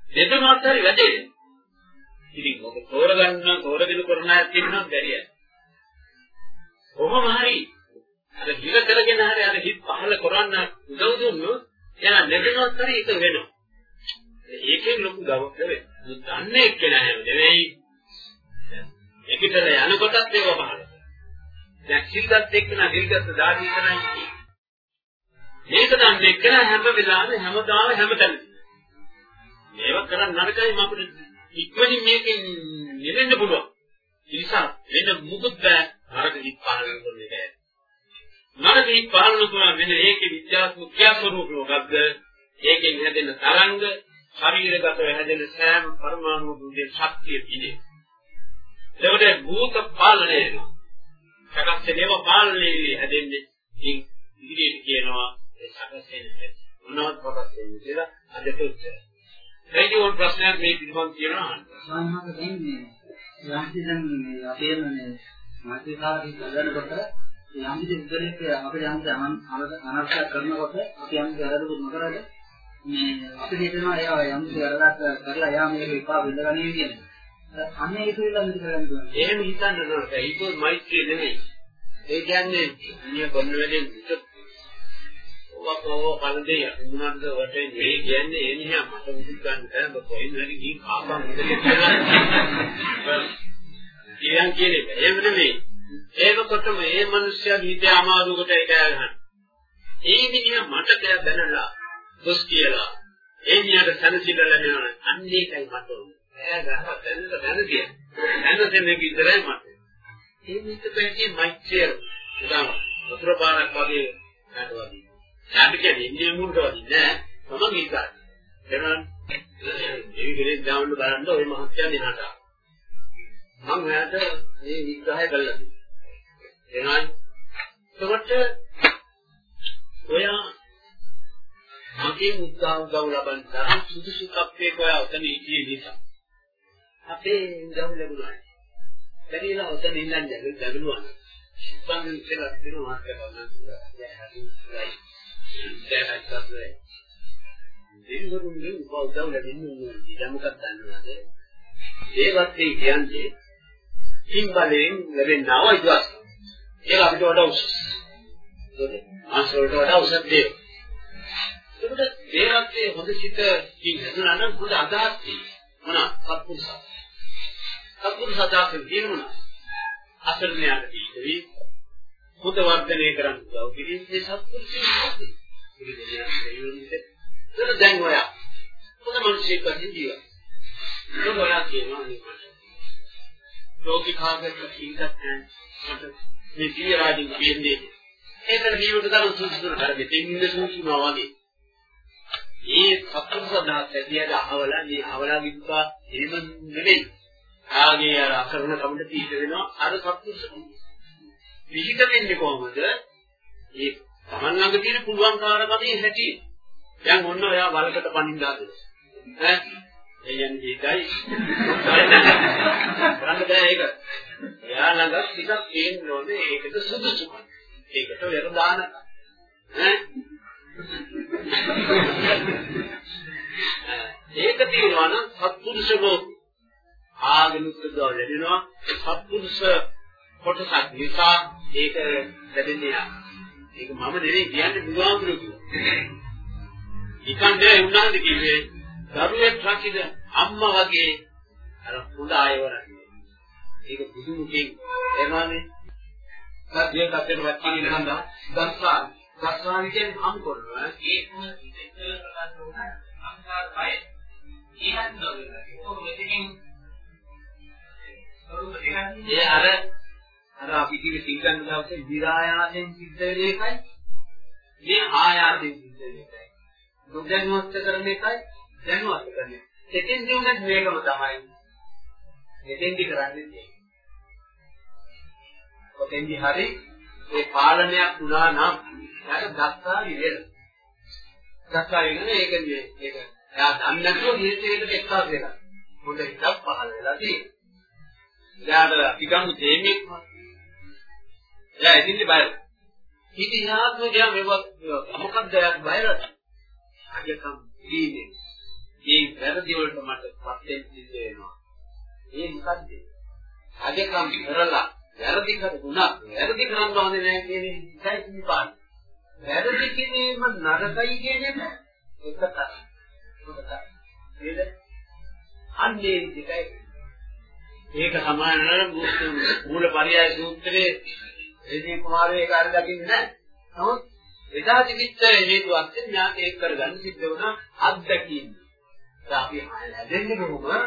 දෙතමත් හරි වැඩේ. ඉතින් ඔක තෝරගන්න තෝරගෙන කරන අය තියෙනවා බැරිය. කොහොම හරි අර හිල කරගෙන හරි අර හිත පහල කරන්න උදව් දුන්නොත් එයා නෙදනවත් හරි ඒක වෙනවා. ඒකෙන් ලොකු ගමක් නෙවෙයි. දන්නේ කියලා හැම නෙවෙයි. ඒකිටල යනකොටත් ඒව පහළ. දැන් සිල්ගත් එක්කන සිල්ගත් දාඩි කරන්නේ. මේක දන්නේ එක්කන හැම වෙලාවෙම හැමදාම හැමතැනම. මේව කරන් නරකයි මම ඉක්මනින් මේකෙන් නිවෙන්න පුළුවන්. ඒ නිසා වෙන මුකුත් බෑ නරක හිත් පාලනය කරන්නේ බෑ. නරක හිත් පාලනය කරන වෙන ඒකේ විද්‍යාත්මක ක්‍රියාස්වරූප මොකද්ද? ඒකෙන් හැදෙන තරංග ශරීරගත හැදෙන සෑම පරමාණුවකගේ ශක්තිය පිළිදේ. එතකොට භූත පාලනය වෙනවා. සකස් වෙනව පාලනයේ හැදෙන්නේ. ඉතින් ඉදිරියට කියනවා ඒ සකස් වෙන මොනවද සකස් වෙන්නේ කියලා අදට උත්තරය. ඒකේ ප්‍රශ්නයක් මේ පිළිබඳව කියනවා. සාමාන්‍යයෙන් දෙන්නේ යම්කිසම් මේ අපේ මේ මාතෘකාවකින් කරනකොට යම් කිසි උදලෙක් අපිට යම් අනර්ථයක් කරනකොට අපි යම් වැරදුත් නොකරද මේ අපිට හිතෙනවා එයා යම් වැරදක් කරලා එයා මේක විපාක විඳගන්නේ කියලා. අන්න ඒක විලා මිද කරන්නේ කොහොමද? එහෙම හිතන්න නෑ. ඒක මෛත්‍රිය නෙමෙයි. ඒ කියන්නේ නිය කොන්න වෙලෙන් විතර ඔවකෝ කලදේ මුණන්ද වටේ මේ කියන්නේ ඒ නිසා මට මුදුත් ගන්න බෑ. ඔබ කොහෙන් හරි ගිහින් කාපම් මුදලේ කියලා. කියන් කියන්නේ එහෙම නෙමෙයි. ඒකකොටම ඒ මිනිස්සයා හිතේ අමාරුකට ඒක ගන්න. ඒ විදිහ මට කියලා දැනලා දොස් කියලා ඒ නියට සනසිල්ල ලැබෙනවා අන්න ඒකයි මට ඕනේ. ඈ ගහව දැනට දැනතිය. දැනතේ මේක ඉතරයි මට. ඒ විදිහට පැහැදිලි මෛත්‍රිය උදාම වතුර පාරක් වගේ කාට වගේ. යාට කියන්නේ ඉන්නේ මුන්ට වගේ නෑ. මම ගිහින් එනවා. ඒ විදිහට දාන්න බලන්න ওই මහත්යන් දිනහට. මම ඔයාලට මේ විග්‍රහය කළා. එනවා. එතකොට ඔයා මගේ උද්දාව ගව ලබන තරම් සුදුසු කප්පේ කොයා ඔතන ඉතියේ නිසා අපේ උදව් ලැබුණා. බැරිලා ඔතන ඉඳන් දැගලුවා. මම ඉතලා දිනු මාත් කරනවා. දැහැට්ටයි. දෙවිවරුන්ගේ උදව් ලැබෙන්නේ ඉතින් මොකක්ද දන්නවද? ඒවත් ඒ කියන්නේ සිම්බලෙන් ලැබෙනා වයිදස්. ඒක අපිට වඩා උසස්. ඒකද? මාස් වලට වඩා උසස් දෙයක්. එතකොට දේවත්වයේ හොඳ සිත කින් හඳුනා නම් හොඳ අදහස් තියෙනවා. මොනවා? සත්පුරුෂ. සත්පුරුෂ අදහස් තියෙනවා. අසරණයට දීවි හොඳ වර්ධනය කරන්න උදව් කිරීම මේ සත්පුරුෂයන්ගේ ඉතින් දැන් ඔයා හොඳ මිනිස්සෙක් වශයෙන් ජීවත්. ඒක ඔයා කියනවා නේ මට. ලෝකී කාගත කීකත් මට මේ දිය රාජින් කියන්නේ ඒකට ජීවිත කරන සුසුසුන හරියට දෙන්නේ සුසුනවා වගේ. ඒ සතුට සදාත් ඇදියට අහවලා මේ අහවලා විපා එහෙම නෙවෙයි. ආගේ අර අකරණ කමට පිට වෙනවා අර සතුට පිහිට වෙන්නේ කොහොමද? ඒ Taman ළඟ තියෙන පුළුවන් කාරකමේ හැටි. දැන් ඔන්න ඔයා වලකට පනින්න දාද. ඈ ඒ යන්නේ ඒකයි. කරන්න බෑ ඒක. එයා ළඟ ටිකක් තියෙන්න ඕනේ ඒකට සුදුසුකම්. ඒකට වෙර දාන. ඈ ඒක තියෙනවා නම් සත්පුරුෂ ලෝක ආගමික දව ලැබෙනවා සත්පුරුෂ කොටසක් නිසා ඒක ලැබෙන්නේ ඒක මම නෙවෙයි කියන්නේ බුදුහාමුදුරුවෝ නිකන් නෑ උන්වහන්සේ කිව්වේ දරුවෙක් රකිද අම්මා වගේ අර හොඳ ආයවරන්නේ ඒක බුදු මුඛයෙන් එනවානේ. සත්‍යයක් අපිට වචිනේ නහන්දා දස්සා දස්සා කියන්නේ හම් කරනවා ඒකම ඉතින් කරගන්න ඕන අංකාර බය ඊහත් නොවෙලා ඒක මෙතකින් ඒ අර අර අපි කිව්වේ සිංගන් දවසේ විරායාසෙන් සිද්ධ වෙන එකයි මේ ආයාසෙන් සිද්ධ වෙන එකයි දුක්දැනුවත් කරන එකයි දැනුවත් කරන එක. දෙකෙන් දිනුනත් මේකම තමයි. මෙතෙන්දි කරන්නේ ඒක. ඔතෙන්දි හරි ඒ පාලනයක් වුණා නම් එයාට දස්සා ඉරෙල. දස්සා ඉන්නේ ඒක නේ ඒක. එයා දන්නේ නැතුව ජීවිතේකට එක්කාස් වෙනවා. මොකද හිතක් පහළ වෙලා තියෙන්නේ. එයාට ටිකක් දෙමෙක් එයා ඉතින් බය. ඉතිහාසම ගියා මේවත් මොකක්ද එයාට බයද? අගකම් දීනේ. මේ වැරදි වලට මට පස්සෙන් සිද්ධ වෙනවා. ඒ මොකද්ද? අගකම් කරලා වැරදි කරුණා වැරදි කරන්න ඕනේ නැහැ කියන එකයි විපාක. වැරදි කිරීම නරකයි කියන එක එක තමයි. නේද? අන්නේ දෙකයි. ඒක සමානව මූල පරියාය සූත්‍රයේ එදී කුමාරයේ අර දකින්නේ නැහැ. නමුත් එදා තිබිච්ච හේතුවක් ඥාන ඒක කරගන්න සිද්ධ වුණා අත්දැකීම. දැන් අපි හැදෙන්නේ කොහොම?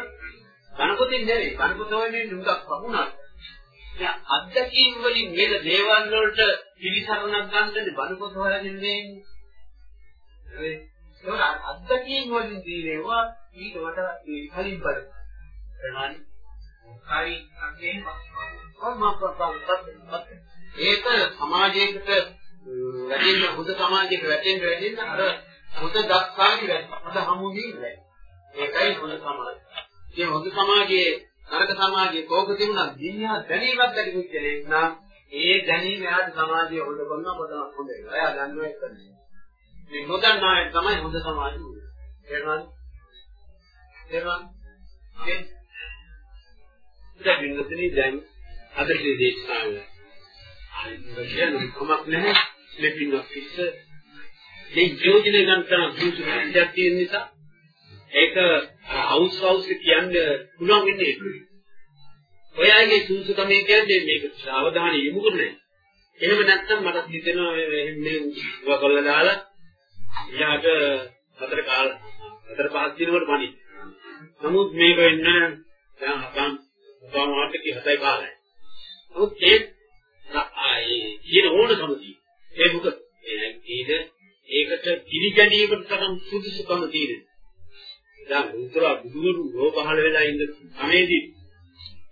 කනකොතින් නෙවෙයි. කනකොත වෙන්නේ නුඟක් වුණා. දැන් අත්දැකීම් වලින් මේ දේවල් වලට පිළිසරණක් ගන්නනේ බණකොත හොයන්නේ. ඒක අත්දැකීම් වලින් දීලේවා ඊට වඩා කලින් බල. ප්‍රමාණි. හරි අගේම ඒක සමාජයකට වැටෙන්න හොඳ සමාජයක වැටෙන්න වැටෙන්න අර හොඳ දක්ෂාලි වැඩි. අද හමුදී වැඩි. ඒකයි හොඳ සමාජය. මේ හොඳ සමාජයේ නරක සමාජයේ කෝක තිබුණා දින්නා දැනීමක් ඇති කුච්චලේ නම් ඒ දැනීම එයාට සමාජය හොඳ කරනවා කොතනක් හොඳ වෙනවා. එයා දන්නවා ඒක නේ. මේ නොදන්නා අය තමයි හොඳ සමාජය උනේ. එහෙනම් එහෙනම් දැන් වින්නතනි දැන් අද දේශනාව අනිත් කොමක් නැහැ ලෙපින්න පිස්ස මේ යෝජනේ ගන්න තරම් සුසු දෙයක් තියෙන නිසා ඒක හවුස් හවුස් කියන්නේ පුළුවන් වෙන්නේ ඒකයි. ඔයගේ සුසුකම කියන්නේ මේක සාවධානය යොමු කරන්නේ. එහෙම නැත්නම් මට හිතෙනවා මේ වකල්ලා දාලා ඊට හතර කාල හතර පහක් දිනවල පණි. නමුත් මේක වෙන්න දැන් අපන් උපමාවට කි හතයි කාලයි. නමුත් ඒ ආයේ කියන ඕනකම තියෙනවා. ඒ මොකද ඒක ඒකට පිළිගැනීමට තරම් සුදුසුකම තියෙනවා. දැන් උතර බුදුරු රෝ පහළ වෙලා ඉන්න සමයේදී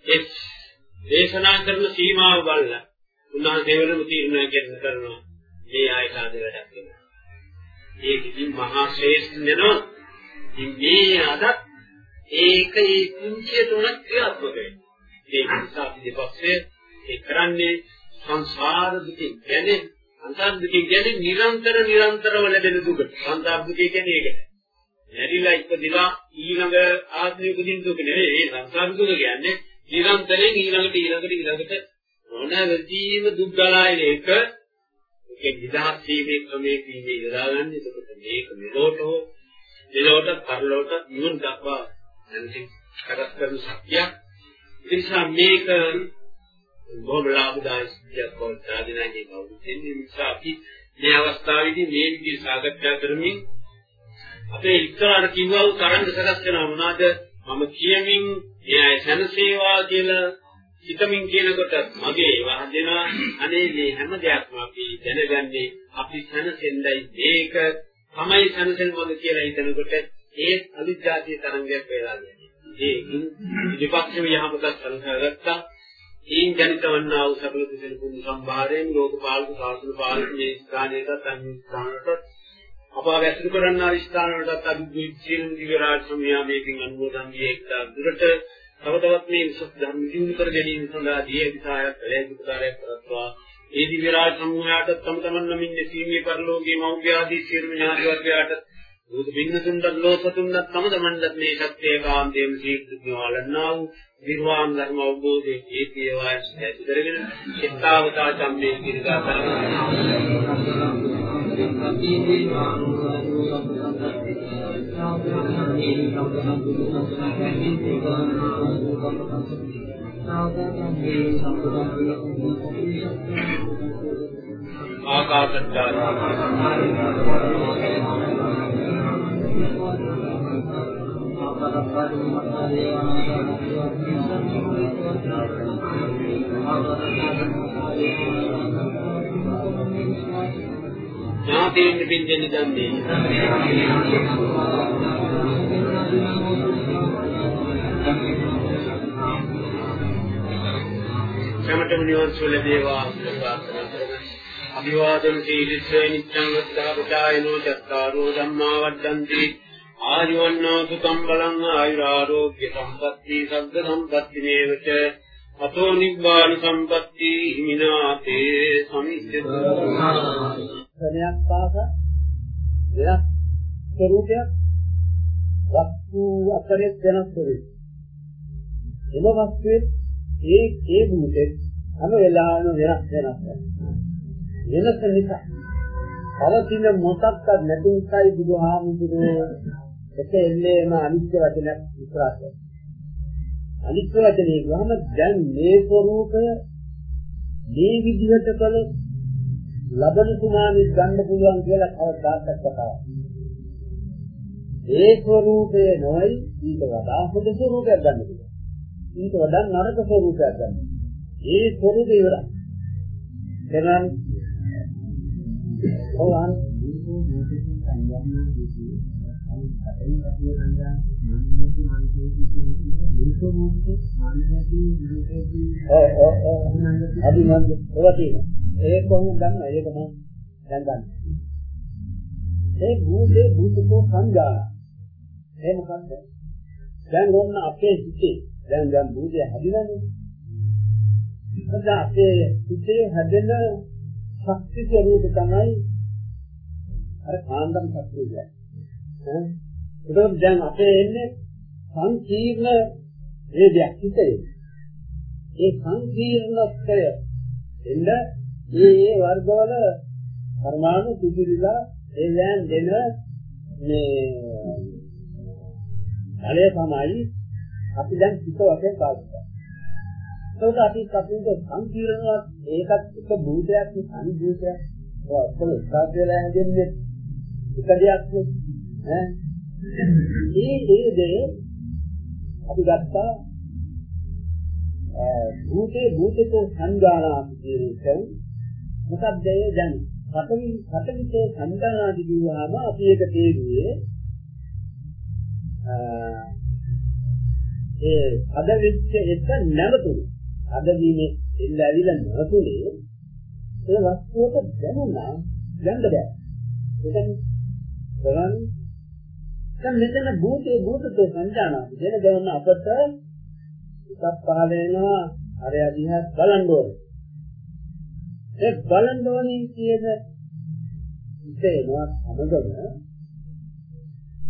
ඒ දේශනා කරන සීමාව බලලා උන්වහන්සේ වෙනම තීරණය කරනවා මේ ආයත ආද වැඩක් වෙනවා. ඒක ඉතින් මහා ශ්‍රේෂ්ඨ වෙනවා. ඉතින් මේ අද ඒක ඒ කුංචිය තුනක් ක්‍රියාත්මක වෙනවා. ඒ නිසා අපි දෙපක්ෂයේ ඒ කරන්නේ සංසාර දුකෙන් කියන්නේ සංසාර දුකෙන් කියන්නේ නිරන්තර නිරන්තරව ලැබෙන දුක. සංසාර දුක කියන්නේ ඒකට. නැරිලා ඉපදිලා ඊළඟ ආත්මෙ උපදින දුක නෙවෙයි. ඒ සංසාර දුක කියන්නේ නිරන්තරයෙන් ඊළඟට ඊළඟට ඊළඟට මොනවදීම දුක් ගලායන එක ඒක නිදහස් වීමේ ක්‍රමයේ කීමේ ඉඳලාගන්න. එතකොට මේක මෙලොවට හෝ මෙලොවට පරලොවට නිවන දක්වා නැති කරස් කරන සත්‍යයක්. ඒ නිසා මේක බොහොම ලාභදායක සිද්ධියක් බවට සාධනයි කවුරුත් එන්නේ නිසා අපි මේ අවස්ථාවේදී මේ විදිහට සාකච්ඡා කරමින් අපේ ඉස්සරහට කිව්වා වූ තරංග සකස් වෙනවා මොනවාද මම කියමින් එයා සනසේවා කියලා හිතමින් කියනකොට මගේ වහදෙනවා අනේ මේ හැම දෙයක්ම අපි දැනගන්නේ අපි සනසෙන්දයි මේක තමයි සනසෙන්නවද කියලා හිතනකොට ඒ අලුත් જાතිය තරංගයක් වෙලා යනවා. ඒ විපක්ෂම යහමතක් සලකගත්තා. ඊන් ජනිත වන්නා වූ සකල කුසල කුණු සම්භාරයෙන් ලෝකපාලක සාසන පාලක මේ ස්ථානයටත් අනිස්ථානටත් අපා වැසුරු කරන්නා ස්ථාන වලටත් අභිද්විචින් දිවරාජ සමයා මේකින් අනුමෝදන් වී එක්ක දුරට තව තවත් මේ විසස් ධර්ම දිනු කර ගැනීම සඳහා දී අධිකාරයක් කළේකුකාරයක් කරත්වා. ඒ දිවරාජ සමූහයාට තම තමන් නමින් සීමේ පරිලෝකීය මෞර්ය ආදී සියලු ඥාති වර්ගයාට බුදු බින්නතුන්ට ලෝකතුන්ට තම තමන්ට මේ ශක්තිය කාන්තේම සීක්ෂණවලන්නා වූ නිර්වාණ ධර්ම අවබෝධයේ හේතිය වායස් ඇති කරගෙන චිත්තාවතා චම්මේ කිරගා ඥාතීන් පින්දෙන්න දන්නේ සමතම නිවන් සුව ලැබේවා ප්‍රාර්ථනා කරමි. අභිවාදන සීලිස්සේ නිච්ඡං වත්තා පචායනෝ චත්තාරෝ ධම්මා වද්දන්ති. ආයුවන්නෝ සුතම් බලං ආයුරාෝග්‍ය සම්පatti සග්ග සම්පatti නේවච. අතෝ නිබ්බාන සම්පatti හිමිනාතේ සමිච්ඡත. ක්‍රමයක් පාසා. වෙනස් ස්වરૂපයක් වස්තු අතරේ වෙනස් ස්වરૂපයක් එම වස්තුවේ ඒ ඒ භූතෙත් හැම වෙලාවෙම වෙනස් වෙනස් වෙනවා. වෙනස නිසා පවතින මොකක්වත් නැති නිසායි බුදුහාමුදුරේ එක එල්ලේම අනිත්‍ය වචනක් විස්තර කරනවා. අනිත්‍ය වචනේ ගාම දැන් මේ ස්වરૂපය මේ විදිහට කළොත් ලබන සුනාමි ගන්න පුළුවන් කියලා කවදාවත් කතාවක්. ඒ ස්වરૂපයේ නොයි ඊට වඩා හොඳ ස්වરૂපයක් ගන්න පුළුවන්. ඊට වඩා නරක ස්වરૂපයක් ගන්න. ඒ ස්වરૂපේ ඉවරයි. එනම් ඕවන් ඔව් ඔව් ඔව් අපි මන් ඒවා තියෙනවා ඒක කොහොමද ගන්න ඒක මම දැන් ගන්න ඒ භූතේ භූතකෝ සංජාන ඒ මොකද්ද දැන් ඔන්න අපේ හිතේ දැන් දැන් භූතය හැදිලානේ එතන අපේ හිතේ හැදෙන ශක්ති ස්වરૂප තමයි අර කාන්දම් ශක්තිය කියන්නේ. ඈ? ඒක දැන් අපේ එන්නේ සංකීර්ණ වේදයක් හිතේ. ඒ සංකීර්ණත්වය එන්න මේ මේ වර්ගවල පරමාණු පිටිරිලා එයයන් දෙන මේ ඵලය තමයි අපි දැන් හිත වශයෙන් පාවිච්චි කරන්නේ. ඒක අපි කපුන්ට සංකීර්ණවත් ඒකත් එක භූතයක් අනි භූතයක් ඔක්කොම එකක් වෙලා හැදෙන්නේ එක දෙයක් නේ. ඈ? ඒ දේ අපි ගත්තා භූතේ භූතකෝ සංජානාති කියන එක. මොකක්ද ඒ? දැන් පඨවි පඨවිතේ සංජානාති කියවහම අපි ඒක තේරුවේ ඒ අද වෙච්ච එක නැවතුනේ. අද වීමේ එල්ල ඇවිල්ලා නැවතුනේ ඒ වස්තුවට දැනුණා ගන්න බෑ. එතන කරන් දැන් මෙතන භූතේ භූතකෝ සංජානාති කියන ගමන අපට එකක් පහල වෙනවා. අර අධිහත් බලන්න ඕනේ. ඒ බලන්න ඕනේ කියන ඉතේනවා සමගම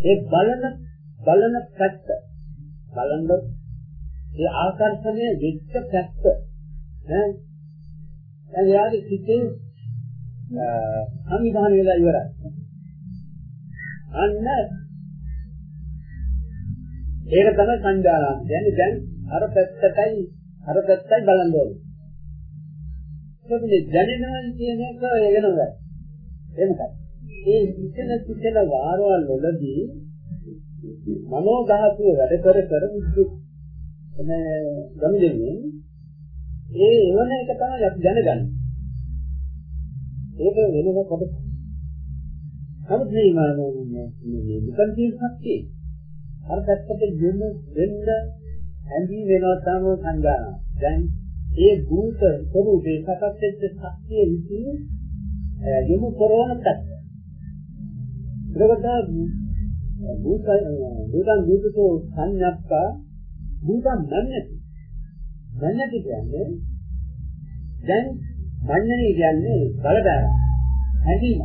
ඒ බලන බලන පැත්ත බලන්න ඒ ආකර්ෂණය වෙච්ච පැත්ත ඈ දැන් යාගේ සිතේ සංවිධානය වෙලා ඉවරයි. අන්න ඒක තමයි සංජානන. කියන්නේ දැන් අර පැත්තටයි අර පැත්තයි බලන්න ඕනේ. ඒකනේ දැනෙනවා කියන එක වෙනවද? එහෙමද? ඒ ඉතන පිටන වාරවල් වලදී මනෝ ධාතුව වැඩ කර කර විද්‍යුත් එනේ ගම්දෙන්නේ ඒ එවන එක තමයි අපි දැනගන්නේ. ඒක වෙනම කොටස. නමුත් මේ මේ දුකන් තියෙන ශක්තිය අර පැත්තට ගෙන්න දෙන්න ඇඳී වෙනවා තමයි සංගාන. දැන් ඒ භූත ස්වરૂපේ සකස් වෙච්ච ශක්තිය විසින් යොමු කරන පැත්ත. ප්‍රවතා භූත භූතං භූතෝ සංඥප්පා භූතං මඤ්ඤති. මඤ්ඤති කියන්නේ දැන් මඤ්ඤණේ කියන්නේ බලදාන. හැදීම.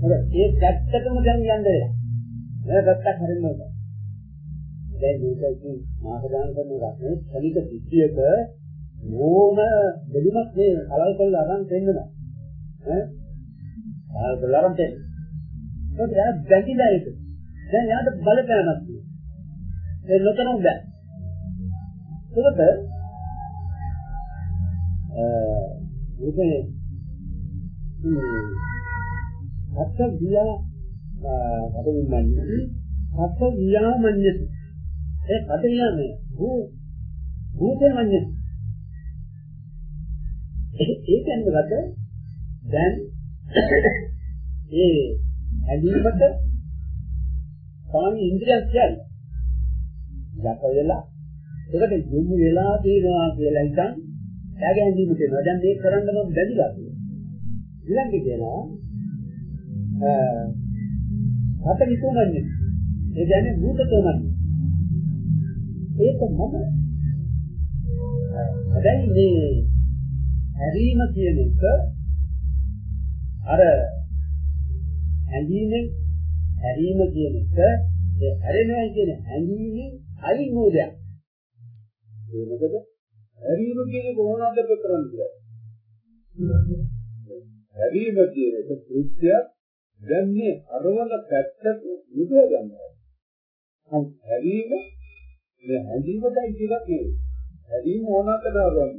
හරි ඒ පැත්තටම දැන් යන්නේ. නේද පැත්තක් හරින්න ඕනේ. දැන් මේකකින් මාස දාන කරන රත්නේ ශනික සිද්ධියක ඕම දෙලිමත් මේ කලල් කරලා අරන් දෙන්නවා ඈ කලල් කරලා අරන් දෙන්න ඒක යා බැඳිලා ඒක දැන් යාට බලපෑමක් තියෙනවා. ඒ නොකරන බෑ. ඒකට අ ඒකේ හත්ත ගියා කටින් මන්නේ හත්ත ගියා මන්නේ. ඒ කටියන්නේ භූ භූතේ මන්නේ. ඒ කියන්නේ දැන් ඒ ඇලීමට තමයි ඉන්ද්‍රියක් කියන්නේ. යට වෙලා ඒකට යොමු වෙලා තියෙනවා කියලා හිතන් එයාගේ ඇඳීම කියනවා. දැන් මේක කරන්න මම බැඳිලා තියෙනවා. ඊළඟට කියනවා අ හත විතුමන්නේ. ඒ කියන්නේ භූතතෝමන්නේ. ඒක මම හැබැයි මේ හැරීම කියන එක අර හැඳීමෙන් හැරීම කියන එක ඒ හැරෙනවා කියන හැඳීමෙන් අයින් වූ දෙයක්. ඒ මොකද? හැරීම කියන්නේ කොහොමද කරන්නේ? හැරීම කියන එක කෘත්‍ය දැන් මේ අරවල පැත්තට මුදව ගන්නවා. අන් හැරීම මේ හැඳීමටයි කියලා කියන්නේ. හැරීම ඕනකට දාගන්න.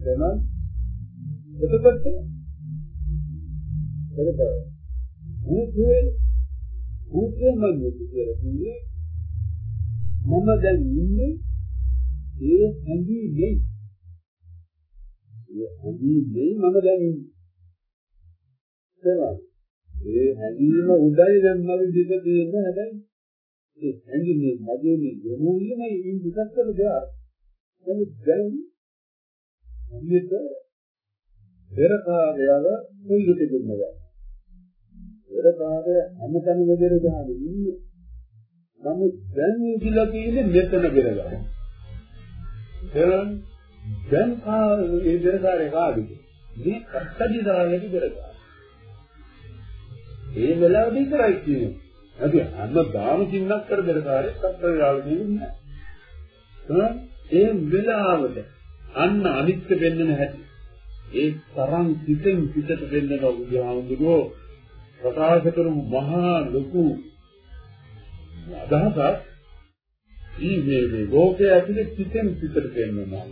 එහෙනම් එතකොට එතකොට භූතේ භූතේ මන්නේ කියලා කියන්නේ මම දැන් ඉන්නේ ඒ හැඟීමේ ඒ හැඟීමේ මම දැන් ඉන්නේ ඒ හැඟීම උදයි දැන් මම දෙක තියෙන හැබැයි ඒ හැඟීමේ මගේ මේ යොමුීමේ ඉන් විකස් කර දෙයක් දැන් හරියට පෙර කාර්යව කුයිට දෙන්නවා. පෙර කාර්ය හැමතැනම බෙර ගහන්නේ ඉන්නේ. නමුත් දැන් ඉඳලා තියෙන්නේ මෙතන බෙර ගන්න. එහෙනම් දැන් කාර්යයේ බෙර කාර්ය කාදිද? මේ කත්තදිදායේ බෙර ගන්න. ඒ වෙලාවදී කරයි කියන්නේ. අපි හැමදාම කින්නක් කර බෙර කාර්යයක් කත්තර යාළුවෝ කියන්නේ නැහැ. ඒ වෙලාවට අන්න අනිත්‍ය වෙන්නන හැටි. ඒ තරම් පිටෙන් පිටට වෙන්නන බුදුහාමුදුරුවෝ ප්‍රකාශ කරමු මහා ලොකු අදහසක් ඊ මේ ලෝකයේ ඇතුලේ පිටෙන් පිටට වෙන්නනවා.